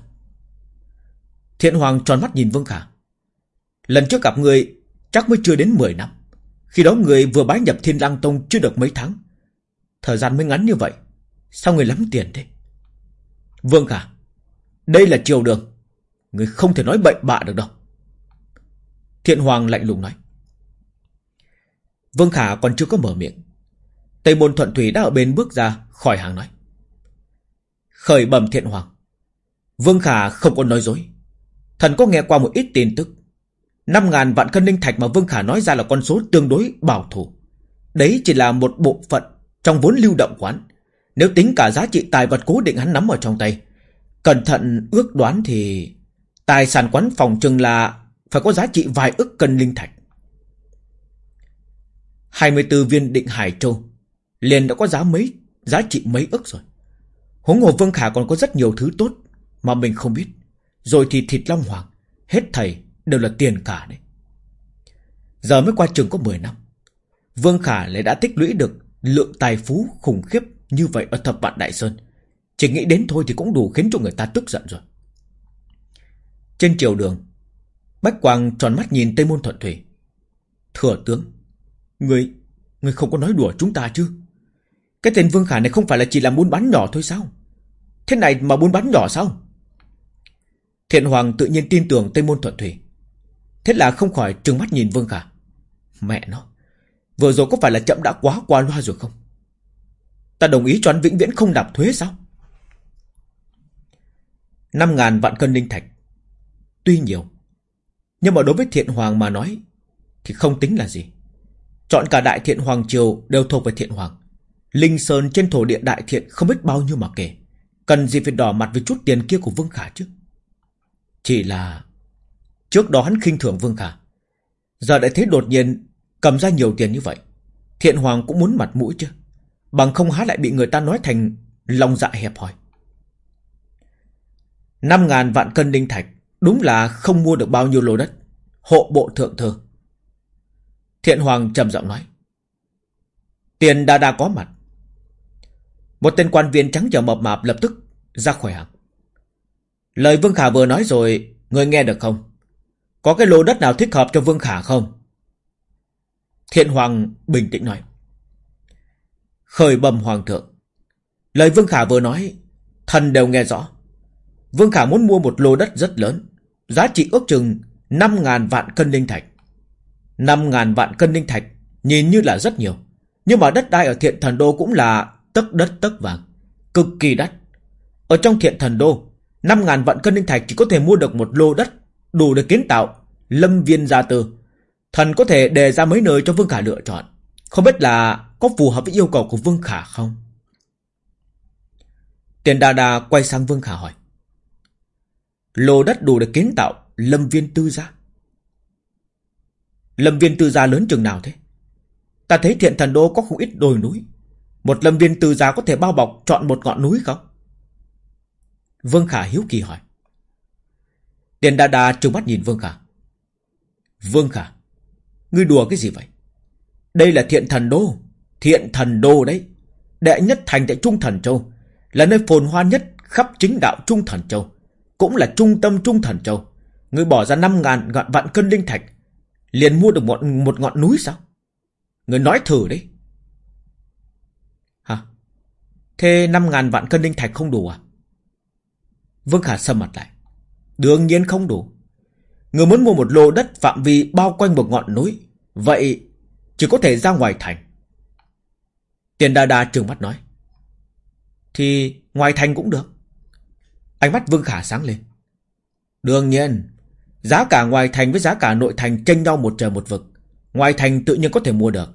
Thiện Hoàng tròn mắt nhìn Vương Khả. Lần trước gặp người Chắc mới chưa đến 10 năm. Khi đó người vừa bái nhập Thiên Lang Tông chưa được mấy tháng. Thời gian mới ngắn như vậy. Sao người lắm tiền thế? Vương Khả, Đây là triều đường. Người không thể nói bậy bạ được đâu. Thiện Hoàng lạnh lùng nói. Vương Khả còn chưa có mở miệng. Tây môn thuận thủy đã ở bên bước ra, Khỏi hàng nói. Khởi bẩm Thiện Hoàng. Vương Khả không có nói dối. Thần có nghe qua một ít tin tức. Năm ngàn vạn cân linh thạch mà Vương Khả nói ra là con số tương đối bảo thủ. Đấy chỉ là một bộ phận trong vốn lưu động quán. Nếu tính cả giá trị tài vật cố định hắn nắm ở trong tay, Cẩn thận ước đoán thì Tài sản quán phòng chừng là Phải có giá trị vài ức cân linh thạch. 24 viên định Hải Châu, liền đã có giá mấy, Giá trị mấy ức rồi. Huống hồ Vương Khả còn có rất nhiều thứ tốt Mà mình không biết. Rồi thì thịt long hoàng, Hết thầy đều là tiền cả đấy. Giờ mới qua trường có 10 năm, Vương Khả lại đã tích lũy được Lượng tài phú khủng khiếp Như vậy ở thập vạn Đại Sơn. Chỉ nghĩ đến thôi thì cũng đủ khiến cho người ta tức giận rồi. Trên chiều đường Bách Quang tròn mắt nhìn Tây Môn Thuận Thủy. Thừa tướng Người, người không có nói đùa chúng ta chứ? Cái tên Vương Khả này không phải là chỉ là buôn bán nhỏ thôi sao? Thế này mà buôn bán nhỏ sao? Thiện Hoàng tự nhiên tin tưởng Tây Môn Thuận Thủy. Thế là không khỏi trừng mắt nhìn Vương Khả. Mẹ nó Vừa rồi có phải là chậm đã quá qua loa rồi không? Ta đồng ý cho anh vĩnh viễn không nạp thuế sao? Năm ngàn vạn cân linh thạch. Tuy nhiều, Nhưng mà đối với thiện hoàng mà nói Thì không tính là gì. Chọn cả đại thiện hoàng triều đều thuộc về thiện hoàng. Linh Sơn trên thổ địa đại thiện không biết bao nhiêu mà kể. Cần gì phải đỏ mặt với chút tiền kia của Vương Khả chứ? Chỉ là Trước đó hắn khinh thường Vương Khả. Giờ lại thấy đột nhiên Cầm ra nhiều tiền như vậy, Thiện Hoàng cũng muốn mặt mũi chứ. Bằng không há lại bị người ta nói thành Lòng dạ hẹp hòi. Năm ngàn vạn cân đinh thạch, Đúng là không mua được bao nhiêu lô đất. Hộ bộ thượng thư Thiện Hoàng trầm giọng nói, Tiền đa đa có mặt. Một tên quan viên trắng trợn mập mạp lập tức ra khỏi hàng Lời Vương Khả vừa nói rồi, Người nghe được không? Có cái lô đất nào thích hợp cho Vương Khả không? Thiện Hoàng bình tĩnh nói. Khởi bầm Hoàng thượng. Lời Vương Khả vừa nói, Thần đều nghe rõ. Vương Khả muốn mua một lô đất rất lớn, Giá trị ước chừng 5.000 vạn cân linh thạch. 5.000 vạn cân linh thạch Nhìn như là rất nhiều, Nhưng mà đất đai ở thiện thần đô cũng là Tấc đất tấc vàng, Cực kỳ đắt. Ở trong thiện thần đô 5.000 vạn cân linh thạch chỉ có thể mua được một lô đất Đủ để kiến tạo Lâm viên gia tư. Thần có thể đề ra mấy nơi cho Vương Khả lựa chọn. Không biết là có phù hợp với yêu cầu của Vương Khả không? Tiền Đà Đà quay sang Vương Khả hỏi. Lô đất đủ để kiến tạo Lâm viên tư gia. Lâm viên tư gia lớn chừng nào thế? Ta thấy thiện thần đô có không ít đồi núi. Một lâm viên tư gia có thể bao bọc Chọn một ngọn núi không? Vương Khả hiếu kỳ hỏi. Tiền Đa Đa trừng mắt nhìn Vương Khả. Vương Khả Ngươi đùa cái gì vậy? Đây là thiện thần đô Thiện thần đô đấy. Đệ nhất thành tại Trung Thần Châu Là nơi phồn hoa nhất khắp chính đạo Trung Thần Châu Cũng là trung tâm Trung Thần Châu. Ngươi bỏ ra 5 ngàn vạn cân linh thạch Liền mua được một, một ngọn núi sao? Ngươi nói thử đấy. Hả? Thế 5 ngàn vạn cân linh thạch không đủ à? Vương Khả sầm mặt lại. Đương nhiên không đủ. Người muốn mua một lô đất phạm vi bao quanh một ngọn núi, Vậy chỉ có thể ra ngoài thành. Tiền đa đa trừng mắt nói, Thì ngoài thành cũng được. Ánh mắt Vương Khả sáng lên. Đương nhiên, Giá cả ngoài thành với giá cả nội thành tranh nhau một trời một vực. Ngoài thành tự nhiên có thể mua được.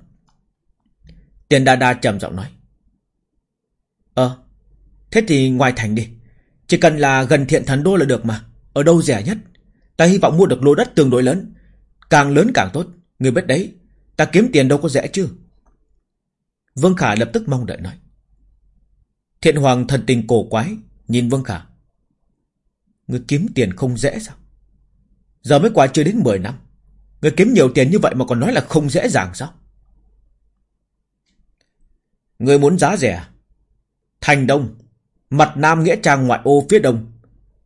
Tiền đa đa trầm giọng nói Ờ Thế thì ngoài thành đi. Chỉ cần là gần thiện thần đô là được mà. Ở đâu rẻ nhất? Ta hy vọng mua được lô đất tương đối lớn. Càng lớn càng tốt. Người biết đấy, Ta kiếm tiền đâu có dễ chứ. Vương Khả lập tức mong đợi nói. Thiện Hoàng thần tình cổ quái, Nhìn Vương Khả. Người kiếm tiền không dễ sao? Giờ mới qua chưa đến 10 năm. Người kiếm nhiều tiền như vậy mà còn nói là không dễ dàng sao? Người muốn giá rẻ. Thành Đông, Mặt Nam Nghĩa Trang ngoại ô phía đông,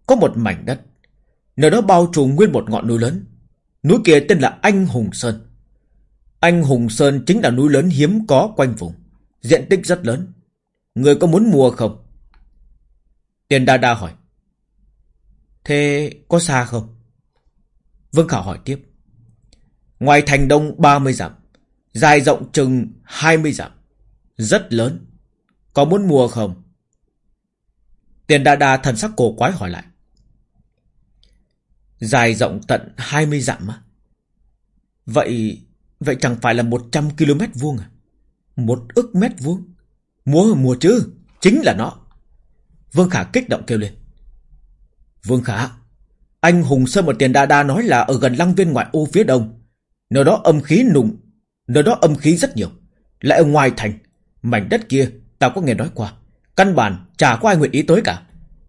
Có một mảnh đất. Nơi đó bao trùm nguyên một ngọn núi lớn. Núi kia tên là Anh Hùng Sơn. Anh Hùng Sơn chính là núi lớn hiếm có quanh vùng, Diện tích rất lớn. Người có muốn mua không? Tiền Đa Đa hỏi. Thế có xa không? Vương Khảo hỏi tiếp. Ngoài thành đông 30 dặm, Dài rộng chừng 20 dặm, Rất lớn. Có muốn mua không? Tiền Đa Đa thần sắc cổ quái hỏi lại. Dài rộng tận 20 dặm á. Vậy, vậy chẳng phải là 100 km vuông à? Một ức mét vuông. mùa mùa chứ, chính là nó. Vương Khả kích động kêu lên. Vương Khả, anh Hùng Sơn một tiền đa đa nói là ở gần lăng viên ngoại ô phía đông. Nơi đó âm khí nùng, nơi đó âm khí rất nhiều. Lại ở ngoài thành, mảnh đất kia, tao có nghe nói qua. Căn bản chả có ai nguyện ý tới cả.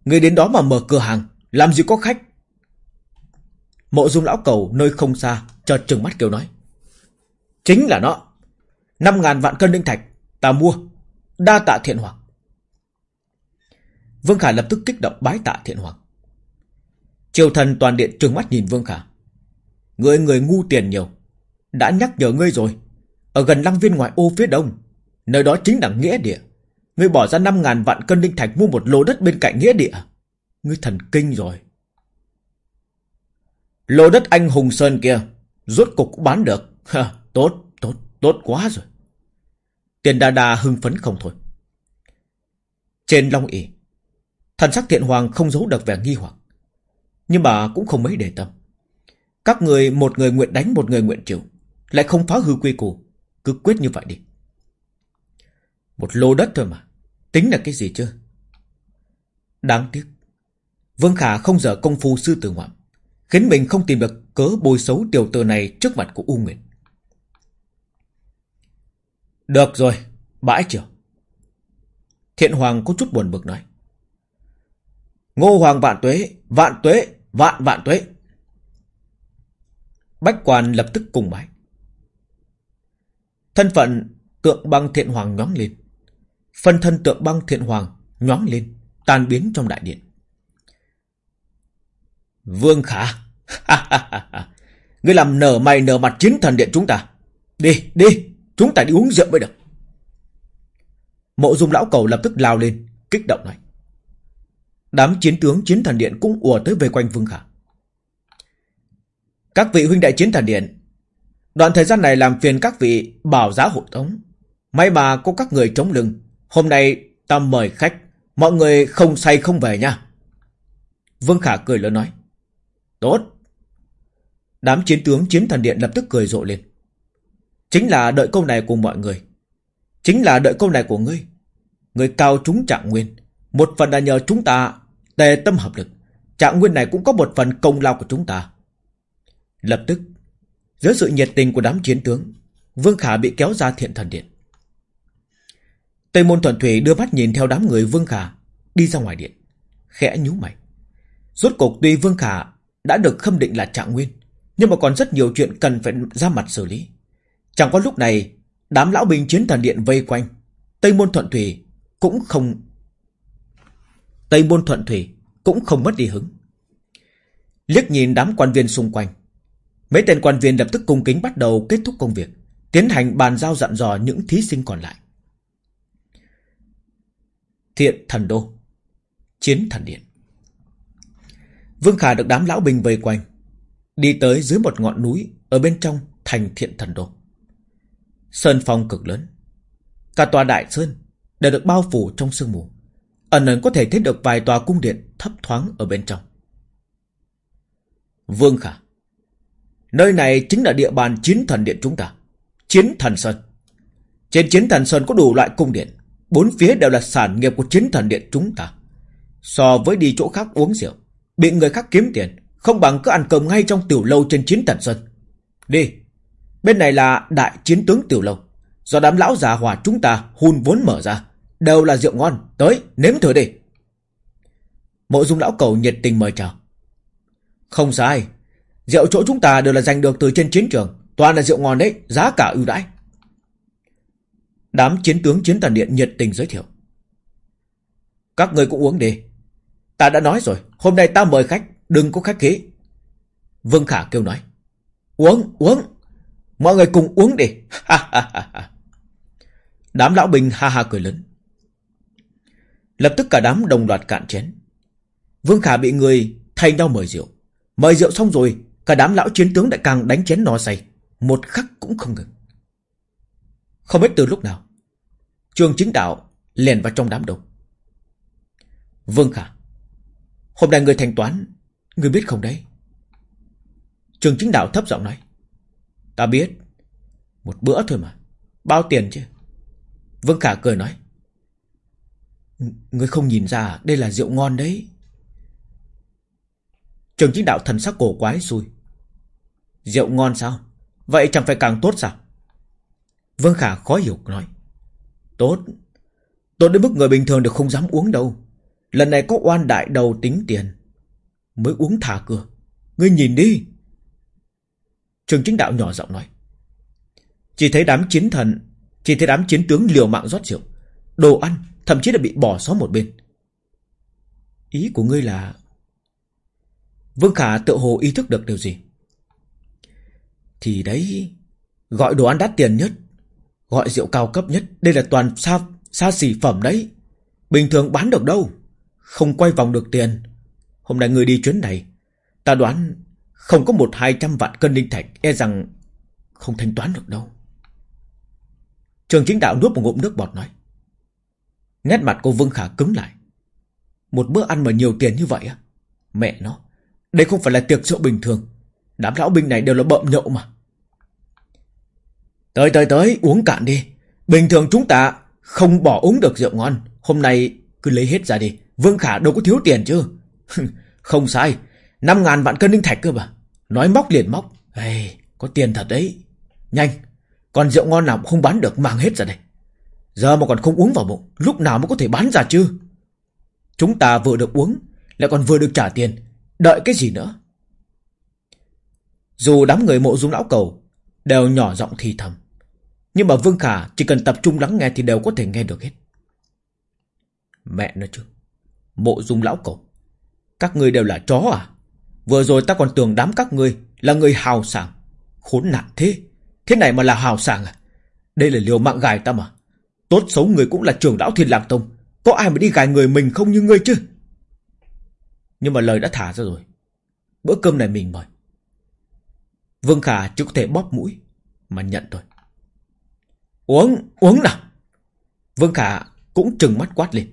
Người đến đó mà mở cửa hàng, làm gì có khách. Mộ dung lão cầu nơi không xa, Chợt trừng mắt kêu nói. Chính là nó. Năm ngàn vạn cân linh thạch, Ta mua. Đa tạ thiện hoàng. Vương Khả lập tức kích động bái tạ thiện hoàng. Triều thần toàn điện trừng mắt nhìn Vương Khả. Người người ngu tiền nhiều. Đã nhắc nhở ngươi rồi. Ở gần lăng viên ngoại ô phía đông, Nơi đó chính là nghĩa địa. Ngươi bỏ ra năm ngàn vạn cân linh thạch mua một lô đất bên cạnh nghĩa địa. Ngươi thần kinh rồi. Lô đất anh Hùng Sơn kia, rốt cục cũng bán được. (laughs) Ha, tốt, tốt, tốt quá rồi. Tiền đà đà hưng phấn không thôi. Trên Long ỉ, thần sắc thiện hoàng không giấu được vẻ nghi hoặc. Nhưng mà cũng không mấy để tâm. Các người một người nguyện đánh một người nguyện chịu. Lại không phá hư quy củ. Cứ quyết như vậy đi. Một lô đất thôi mà. Tính là cái gì chứ? Đáng tiếc. Vương Khả không dở công phu sư tử ngoạm. Khiến mình không tìm được cớ bôi xấu tiểu tử này trước mặt của U Nguyệt. Được rồi, Bãi trưởng. Thiện Hoàng có chút buồn bực nói. Ngô Hoàng vạn tuế Vạn tuế, Vạn vạn tuế. Bách quan lập tức cùng bái. Thân phận tượng băng thiện hoàng nhóng lên. Phân thân tượng băng thiện hoàng nhóng lên, Tan biến trong đại điện. Vương Khả. (laughs) Ngươi làm nở mày nở mặt chiến thần điện chúng ta. Đi đi, Chúng ta đi uống rượu mới được. Mộ dung lão cầu lập tức lao lên, Kích động nói. Đám chiến tướng chiến thần điện cũng ùa tới về quanh Vương Khả. Các vị huynh đại chiến thần điện, Đoạn thời gian này làm phiền các vị bảo giá hộ tống. May mà có các người chống lưng. Hôm nay ta mời khách. Mọi người không say không về nha. Vương Khả cười lớn nói. Tốt. Đám chiến tướng chiến thần điện lập tức cười rộ lên. Chính là đợi câu này của mọi người. Chính là đợi câu này của ngươi. Người cao chúng trạng nguyên. Một phần là nhờ chúng ta Tề tâm hợp lực. Trạng nguyên này cũng có một phần công lao của chúng ta. Lập tức, Dưới sự nhiệt tình của đám chiến tướng, Vương Khả bị kéo ra thiện thần điện. Tây môn thuận thủy đưa mắt nhìn theo đám người Vương Khả Đi ra ngoài điện, Khẽ nhú mày. Rốt cuộc tuy Vương Khả đã được khâm định là trạng nguyên. Nhưng mà còn rất nhiều chuyện cần phải ra mặt xử lý. Chẳng có lúc này, Đám lão binh chiến thần điện vây quanh. Tây môn thuận thủy cũng không, Tây môn thuận thủy cũng không mất đi hứng. Liếc nhìn đám quan viên xung quanh, Mấy tên quan viên lập tức cung kính bắt đầu kết thúc công việc, Tiến hành bàn giao dặn dò những thí sinh còn lại. Thiện thần đô, Chiến thần điện. Vương Khả được đám lão binh vây quanh, Đi tới dưới một ngọn núi Ở bên trong thành thiện thần đô. Sơn phong cực lớn, Cả tòa đại sơn Đều được bao phủ trong sương mù, Ẩn ẩn có thể thấy được vài tòa cung điện Thấp thoáng ở bên trong. Vương Khả, Nơi này chính là địa bàn chiến thần điện chúng ta, Chiến thần Sơn. Trên chiến thần Sơn có đủ loại cung điện, Bốn phía đều là sản nghiệp của chiến thần điện chúng ta. So với đi chỗ khác uống rượu Bị người khác kiếm tiền, Không bằng cứ ăn cơm ngay trong tiểu lâu trên chiến thần sân Đi. Bên này là đại chiến tướng tiểu lâu. Do đám lão già hòa chúng ta hun vốn mở ra, Đều là rượu ngon, Tới, nếm thử đi. Mộ dung lão cầu nhiệt tình mời chào. Không sai. Rượu chỗ chúng ta đều là giành được từ trên chiến trường, Toàn là rượu ngon đấy, Giá cả ưu đãi. Đám chiến tướng chiến tần điện nhiệt tình giới thiệu. Các người cũng uống đi. Ta đã nói rồi Hôm nay ta mời khách, Đừng có khách khí Vương Khả kêu nói, Uống uống. Mọi người cùng uống đi. Đám lão bình ha ha cười lớn. Lập tức cả đám đồng loạt cạn chén. Vương Khả bị người thay nhau mời rượu. Mời rượu xong rồi, Cả đám lão chiến tướng lại càng đánh chén no say. Một khắc cũng không ngừng. Không biết từ lúc nào, Trường chính đạo lèn vào trong đám đông. Vương Khả Hôm nay người thanh toán, Người biết không đấy? Trường chính đạo thấp giọng nói, Ta biết, Một bữa thôi mà, Bao tiền chứ? Vương Khả cười nói Người không nhìn ra đây là rượu ngon đấy. Trường chính đạo thần sắc cổ quái xui, Rượu ngon sao? Vậy chẳng phải càng tốt sao? Vương Khả khó hiểu, nói, Tốt Tốt đến mức người bình thường được không dám uống đâu. Lần này có oan đại đầu tính tiền. Mới uống thả cửa. Ngươi nhìn đi. Trường chính đạo nhỏ giọng nói. Chỉ thấy đám chiến thần Chỉ thấy đám chiến tướng liều mạng rót rượu Đồ ăn Thậm chí đã bị bỏ xó một bên. Ý của ngươi là Vương Khả tự hồ ý thức được điều gì? Thì đấy Gọi đồ ăn đắt tiền nhất Gọi rượu cao cấp nhất. Đây là toàn xa, xa xỉ phẩm đấy. Bình thường bán được đâu? Không quay vòng được tiền. Hôm nay người đi chuyến này, Ta đoán không có một hai trăm vạn cân linh thạch E rằng không thanh toán được đâu. Trường chính đạo nuốt một ngụm nước bọt nói. Nét mặt cô Vương Khả cứng lại. Một bữa ăn mà nhiều tiền như vậy á, Mẹ nó, Đây không phải là tiệc rượu bình thường. Đám lão binh này đều là bợm nhậu mà. Tới tới tới, uống cạn đi. Bình thường chúng ta không bỏ uống được rượu ngon. Hôm nay cứ lấy hết ra đi. Vương Khả đâu có thiếu tiền chứ. (laughs) Không sai Năm ngàn vạn cân linh thạch cơ mà. Nói móc liền móc. Ê, Có tiền thật đấy. Nhanh Còn rượu ngon nào không bán được mang hết ra đây. Giờ mà còn không uống vào bụng Lúc nào mới có thể bán ra chứ? Chúng ta vừa được uống Lại còn vừa được trả tiền. Đợi cái gì nữa? Dù đám người mộ dung lão cầu Đều nhỏ giọng thì thầm Nhưng mà Vương Khả chỉ cần tập trung lắng nghe Thì đều có thể nghe được hết. Mẹ nói chứ. Mộ dung lão cổ, Các ngươi đều là chó à? Vừa rồi ta còn tưởng đám các ngươi Là người hào sảng. Khốn nạn thế. Thế này mà là hào sảng à? Đây là liều mạng gài ta mà. Tốt xấu người cũng là trưởng lão thiên lạc tông. Có ai mà đi gài người mình không như ngươi chứ? Nhưng mà lời đã thả ra rồi. Bữa cơm này mình mời. Vương Khả chỉ có thể bóp mũi Mà nhận thôi. Uống, uống nào. Vương Khả cũng trừng mắt quát lên.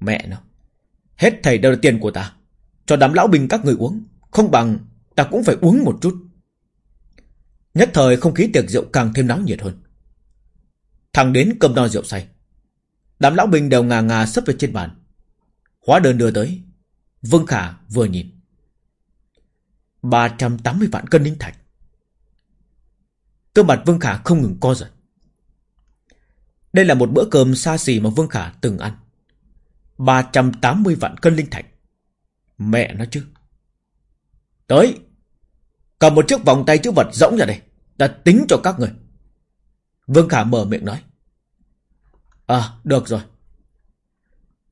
Mẹ nó. Hết thầy đều là tiền của ta. Cho đám lão binh các người uống. Không bằng ta cũng phải uống một chút. Nhất thời không khí tiệc rượu càng thêm náo nhiệt hơn. Thằng đến cầm no rượu say. Đám lão binh đều ngà ngà sấp về trên bàn. Hóa đơn đưa tới. Vương Khả vừa nhìn. 380 vạn cân linh thạch. Cơ mặt Vương Khả không ngừng co giật. Đây là một bữa cơm xa xỉ mà Vương Khả từng ăn. 380 vạn cân linh thạch. Mẹ nó chứ. Tới, Cầm một chiếc vòng tay chữ vật rỗng ra đây, Ta tính cho các người. Vương Khả mở miệng nói. À được rồi.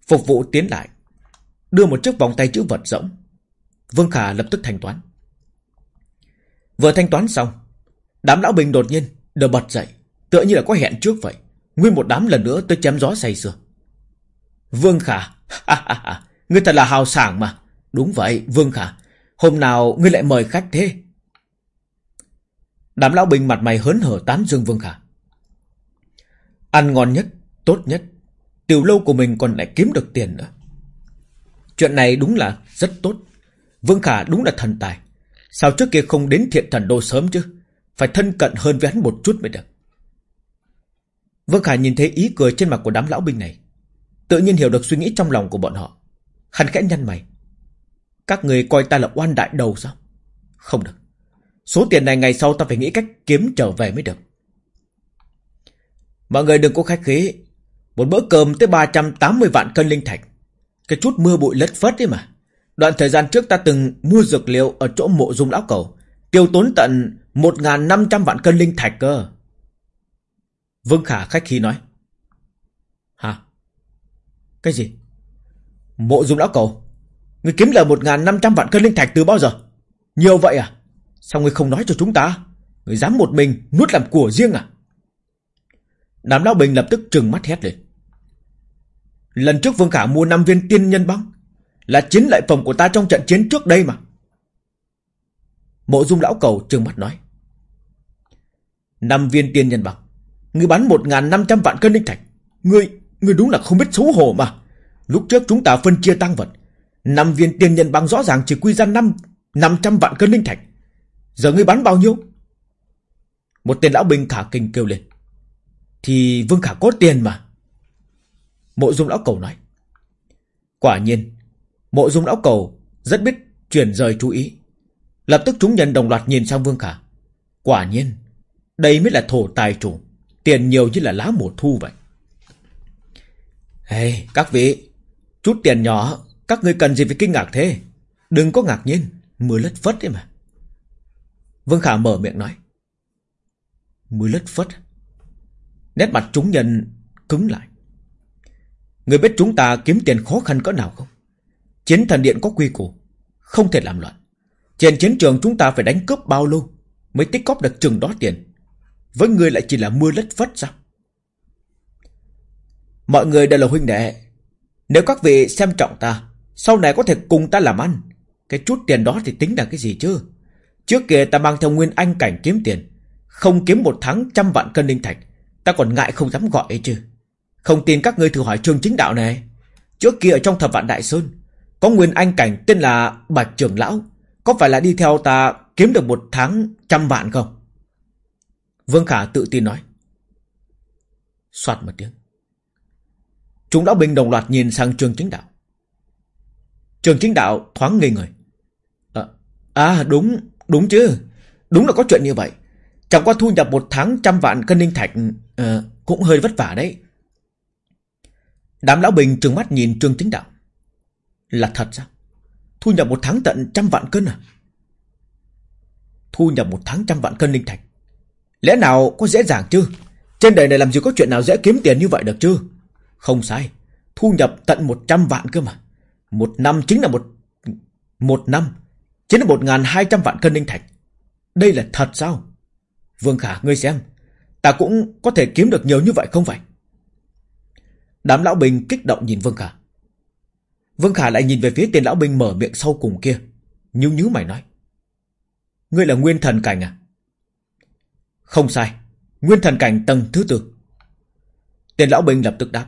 Phục vụ tiến lại, Đưa một chiếc vòng tay chữ vật rỗng. Vương Khả lập tức thanh toán. Vừa thanh toán xong, Đám lão bình đột nhiên đều bật dậy, Tựa như là có hẹn trước vậy. Nguyên một đám lần nữa tới chém gió say sưa. Vương Khả. Ngươi thật là hào sảng mà. Đúng vậy, Vương Khả. Hôm nào ngươi lại mời khách thế? Đám lão bình mặt mày hớn hở tán dương Vương Khả. Ăn ngon nhất, Tốt nhất. Tiểu lâu của mình còn lại kiếm được tiền nữa. Chuyện này đúng là rất tốt. Vương Khả đúng là thần tài. Sao trước kia không đến thiện thần đô sớm chứ? Phải thân cận hơn với hắn một chút mới được. Vương Khả nhìn thấy ý cười trên mặt của đám lão binh này. Tự nhiên hiểu được suy nghĩ trong lòng của bọn họ. Hắn khẽ nhăn mày. Các người coi ta là oan đại đầu sao? Không được. Số tiền này ngày sau ta phải nghĩ cách kiếm trở về mới được. Mọi người đừng có khách khí. Một bữa cơm tới 380 vạn cân linh thạch. Cái chút mưa bụi lất phất ấy mà. Đoạn thời gian trước ta từng mua dược liệu Ở chỗ mộ dung lão cầu, Tiêu tốn tận 1.500 vạn cân linh thạch cơ. Vương Khả khách khí nói. Hả? Cái gì? Mộ dung lão cầu Người kiếm lời 1.500 vạn cân linh thạch từ bao giờ? Nhiều vậy à? Sao người không nói cho chúng ta? Người dám một mình nuốt làm của riêng à? Đám lão bình lập tức trừng mắt hét lên. Lần trước Vương Khả mua 5 viên tiên nhân băng Là chiến lợi phẩm của ta trong trận chiến trước đây mà. Mộ dung lão cầu trừng mắt nói. Năm viên tiên nhân băng Ngươi bán 1.500 vạn cân linh thạch Ngươi, ngươi đúng là không biết xấu hổ mà. Lúc trước chúng ta phân chia tăng vật. Năm viên tiền nhân băng rõ ràng chỉ quy ra 5 500 vạn cân linh thạch. Giờ ngươi bán bao nhiêu? Một tên lão binh khả kinh kêu lên. Thì Vương Khả có tiền mà. Mộ dung lão cầu nói. Quả nhiên, Mộ dung lão cầu rất biết chuyển rời chú ý. Lập tức chúng nhân đồng loạt nhìn sang Vương Khả. Quả nhiên, Đây mới là thổ tài chủ. Tiền nhiều như là lá mùa thu vậy. Hey, các vị Chút tiền nhỏ Các ngươi cần gì phải kinh ngạc thế? Đừng có ngạc nhiên Mưa lất phất đấy mà. Vương Khả mở miệng nói. Mưa lất phất? Nét mặt chúng nhân cứng lại. Người biết chúng ta kiếm tiền khó khăn cỡ nào không? Chiến thần điện có quy củ Không thể làm loạn. Trên chiến trường chúng ta phải đánh cướp bao lâu Mới tích cóp được chừng đó tiền? Với người lại chỉ là mưa lất phất sao? Mọi người đều là huynh đệ. Nếu các vị xem trọng ta, Sau này có thể cùng ta làm ăn. Cái chút tiền đó thì tính là cái gì chứ? Trước kia ta mang theo nguyên anh cảnh kiếm tiền. Không kiếm một tháng trăm vạn cân linh thạch. Ta còn ngại không dám gọi ấy chứ. Không tin các ngươi thử hỏi trường chính đạo này. Trước kia ở trong thập vạn đại sơn, Có nguyên anh cảnh tên là Bạch trưởng lão. Có phải là đi theo ta kiếm được một tháng trăm vạn không? Vương Khả tự tin nói. Xoạt một tiếng. Chúng lão bình đồng loạt nhìn sang trường chính đạo Trường chính đạo thoáng ngây người ờ, À đúng, đúng chứ. Đúng là có chuyện như vậy. Chẳng qua thu nhập một tháng trăm vạn cân linh thạch à, cũng hơi vất vả đấy. Đám lão bình trừng mắt nhìn Trương Chính Đạo. Là thật sao? Thu nhập một tháng tận trăm vạn cân à? Thu nhập một tháng trăm vạn cân linh thạch. Lẽ nào có dễ dàng chứ? Trên đời này làm gì có chuyện nào dễ kiếm tiền như vậy được chứ? Không sai. Thu nhập tận một trăm vạn cơ mà. Một năm chính là một... Một năm chính là một ngàn hai trăm vạn cân linh thạch. Đây là thật sao? Vương Khả, ngươi xem. Ta cũng có thể kiếm được nhiều như vậy không vậy? Đám lão bình kích động nhìn Vương Khả. Vương Khả lại nhìn về phía tên lão binh mở miệng sau cùng kia. Nhú nhú mày nói. Ngươi là nguyên thần cảnh à? Không sai. Nguyên thần cảnh tầng thứ tư. Tên lão binh lập tức đáp.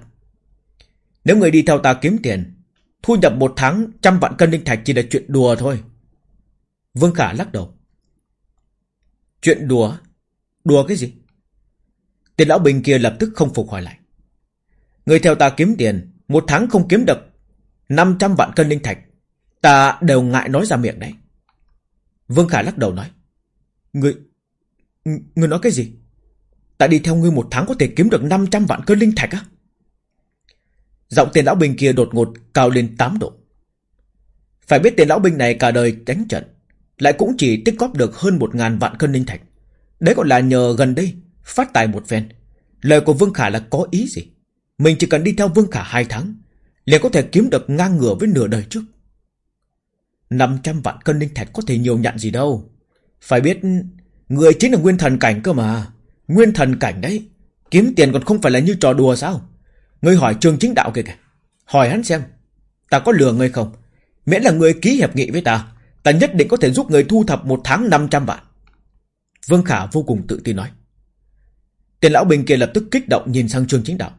Nếu người đi theo ta kiếm tiền, thu nhập một tháng trăm vạn cân linh thạch chỉ là chuyện đùa thôi. Vương Khả lắc đầu. Chuyện đùa? Đùa cái gì? Tên lão bình kia lập tức không phục hỏi lại. Người theo ta kiếm tiền, một tháng không kiếm được 500 vạn cân linh thạch. Ta đều ngại nói ra miệng đấy. Vương Khả lắc đầu nói. Người... Người nói cái gì? Ta đi theo ngươi một tháng có thể kiếm được 500 vạn cân linh thạch á? Giọng tên lão binh kia đột ngột cao lên 8 độ. Phải biết tên lão binh này cả đời đánh trận, lại cũng chỉ tích góp được hơn 1.000 vạn cân linh thạch. Đấy còn là nhờ gần đây, phát tài một phen. Lời của Vương Khả là có ý gì? Mình chỉ cần đi theo Vương Khả hai tháng, liền có thể kiếm được ngang ngửa với nửa đời trước. 500 vạn cân linh thạch có thể nhiều nhận gì đâu. Phải biết, người chính là nguyên thần cảnh cơ mà. Nguyên thần cảnh đấy, kiếm tiền còn không phải là như trò đùa sao? Ngươi hỏi trường chính đạo kìa kìa. Hỏi hắn xem, ta có lừa ngươi không? Miễn là ngươi ký hiệp nghị với ta, ta nhất định có thể giúp người thu thập một tháng 500 vạn. Vương Khả vô cùng tự tin nói. Tiền lão bình kia lập tức kích động nhìn sang trường chính đạo.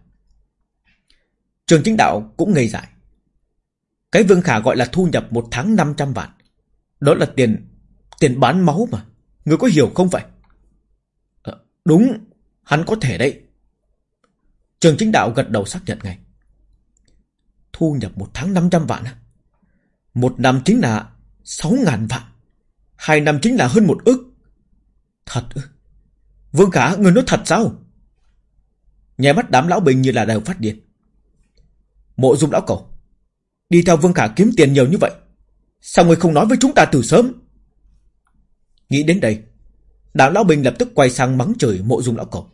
Trường chính đạo cũng ngây dại. Cái Vương Khả gọi là thu nhập một tháng 500 vạn. Đó là tiền tiền bán máu mà. Người có hiểu không vậy? À, đúng, hắn có thể đấy. Trường chính đạo gật đầu xác nhận ngay. Thu nhập một tháng 500 vạn á. Một năm chính là 6 ngàn vạn. Hai năm chính là hơn một ức. Thật ư? Vương Khả, người nói thật sao? Nhà mắt đám lão bình như là đều phát điên. Mộ dung lão cầu. Đi theo Vương Khả kiếm tiền nhiều như vậy. Sao người không nói với chúng ta từ sớm? Nghĩ đến đây. Đám lão bình lập tức quay sang mắng chửi mộ dung lão cầu.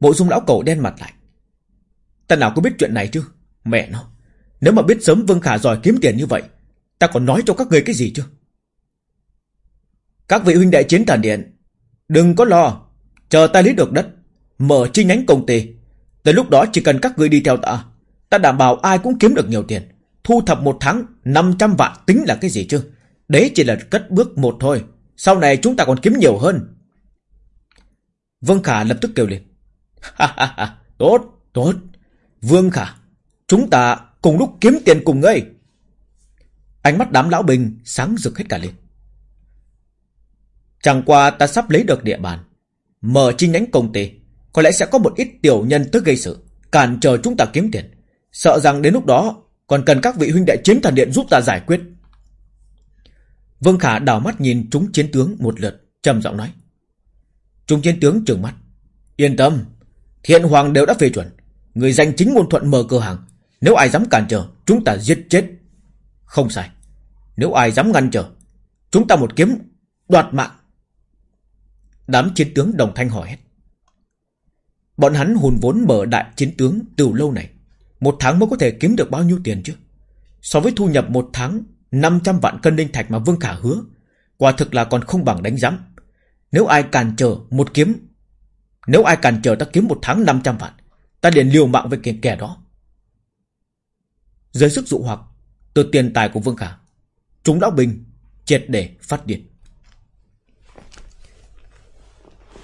Mộ dung lão cầu đen mặt lại. Ta nào có biết chuyện này chứ? Mẹ nó. Nếu mà biết sớm Vương Khả giỏi kiếm tiền như vậy, ta còn nói cho các người cái gì chứ? Các vị huynh đệ chiến thần điện, đừng có lo, chờ ta lấy được đất, mở chi nhánh công ty. Tới lúc đó chỉ cần các người đi theo ta, ta đảm bảo ai cũng kiếm được nhiều tiền. Thu thập một tháng 500 vạn tính là cái gì chứ? Đấy chỉ là cất bước một thôi. Sau này chúng ta còn kiếm nhiều hơn. Vương Khả lập tức kêu lên. (laughs) tốt, tốt. Vương Khả, chúng ta cùng lúc kiếm tiền cùng ngươi. Ánh mắt đám lão bình sáng rực hết cả lên. Chẳng qua ta sắp lấy được địa bàn. Mở chi nhánh công ty. Có lẽ sẽ có một ít tiểu nhân tới gây sự. Cản trở chúng ta kiếm tiền. Sợ rằng đến lúc đó còn cần các vị huynh đệ chiến thần điện giúp ta giải quyết. Vương Khả đảo mắt nhìn chúng chiến tướng một lượt, trầm giọng nói. Chúng chiến tướng trừng mắt. Yên tâm, thiện hoàng đều đã phê chuẩn. Người danh chính ngôn thuận mở cửa hàng. Nếu ai dám cản trở, chúng ta giết chết. Không sai. Nếu ai dám ngăn trở, chúng ta một kiếm đoạt mạng. Đám chiến tướng đồng thanh hỏi hết. Bọn hắn hùn vốn mở đại chiến tướng từ lâu này. Một tháng mới có thể kiếm được bao nhiêu tiền chứ? So với thu nhập một tháng 500 vạn cân linh thạch mà Vương Khả hứa, quả thực là còn không bằng đánh giám. Nếu ai cản trở một kiếm, nếu ai cản trở ta kiếm một tháng 500 vạn, ta liền liều mạng với kẻ, kẻ đó. Dưới sức dụ hoặc, từ tiền tài của Vương Khả, chúng đã bình, triệt để phát điện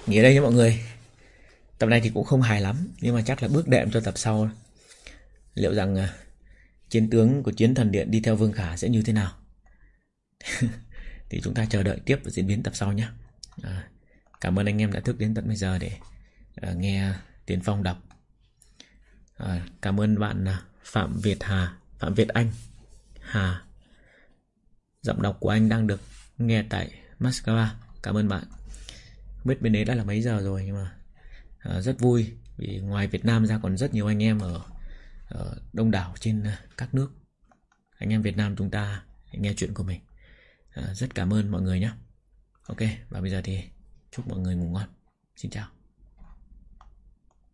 nghĩa đây nha mọi người. Tập này thì cũng không hài lắm Nhưng mà chắc là bước đệm cho tập sau. Liệu rằng à, Chiến tướng của chiến thần điện đi theo Vương Khả sẽ như thế nào? (laughs) Thì chúng ta chờ đợi tiếp và diễn biến tập sau nhé. À, Cảm ơn anh em đã thức đến tận bây giờ để đã nghe Tiến Phong đọc. À, Cảm ơn bạn ờ, Phạm Việt Hà Phạm Việt Anh Hà. Giọng đọc của anh đang được nghe tại Moscow. Cảm ơn bạn. Không biết bên đấy đã là mấy giờ rồi Nhưng mà à, rất vui Vì ngoài Việt Nam ra còn rất nhiều anh em ở, ở đông đảo trên các nước. Anh em Việt Nam chúng ta nghe chuyện của mình. À, Rất cảm ơn mọi người nhé. Ok và bây giờ thì chúc mọi người ngủ ngon. Xin chào.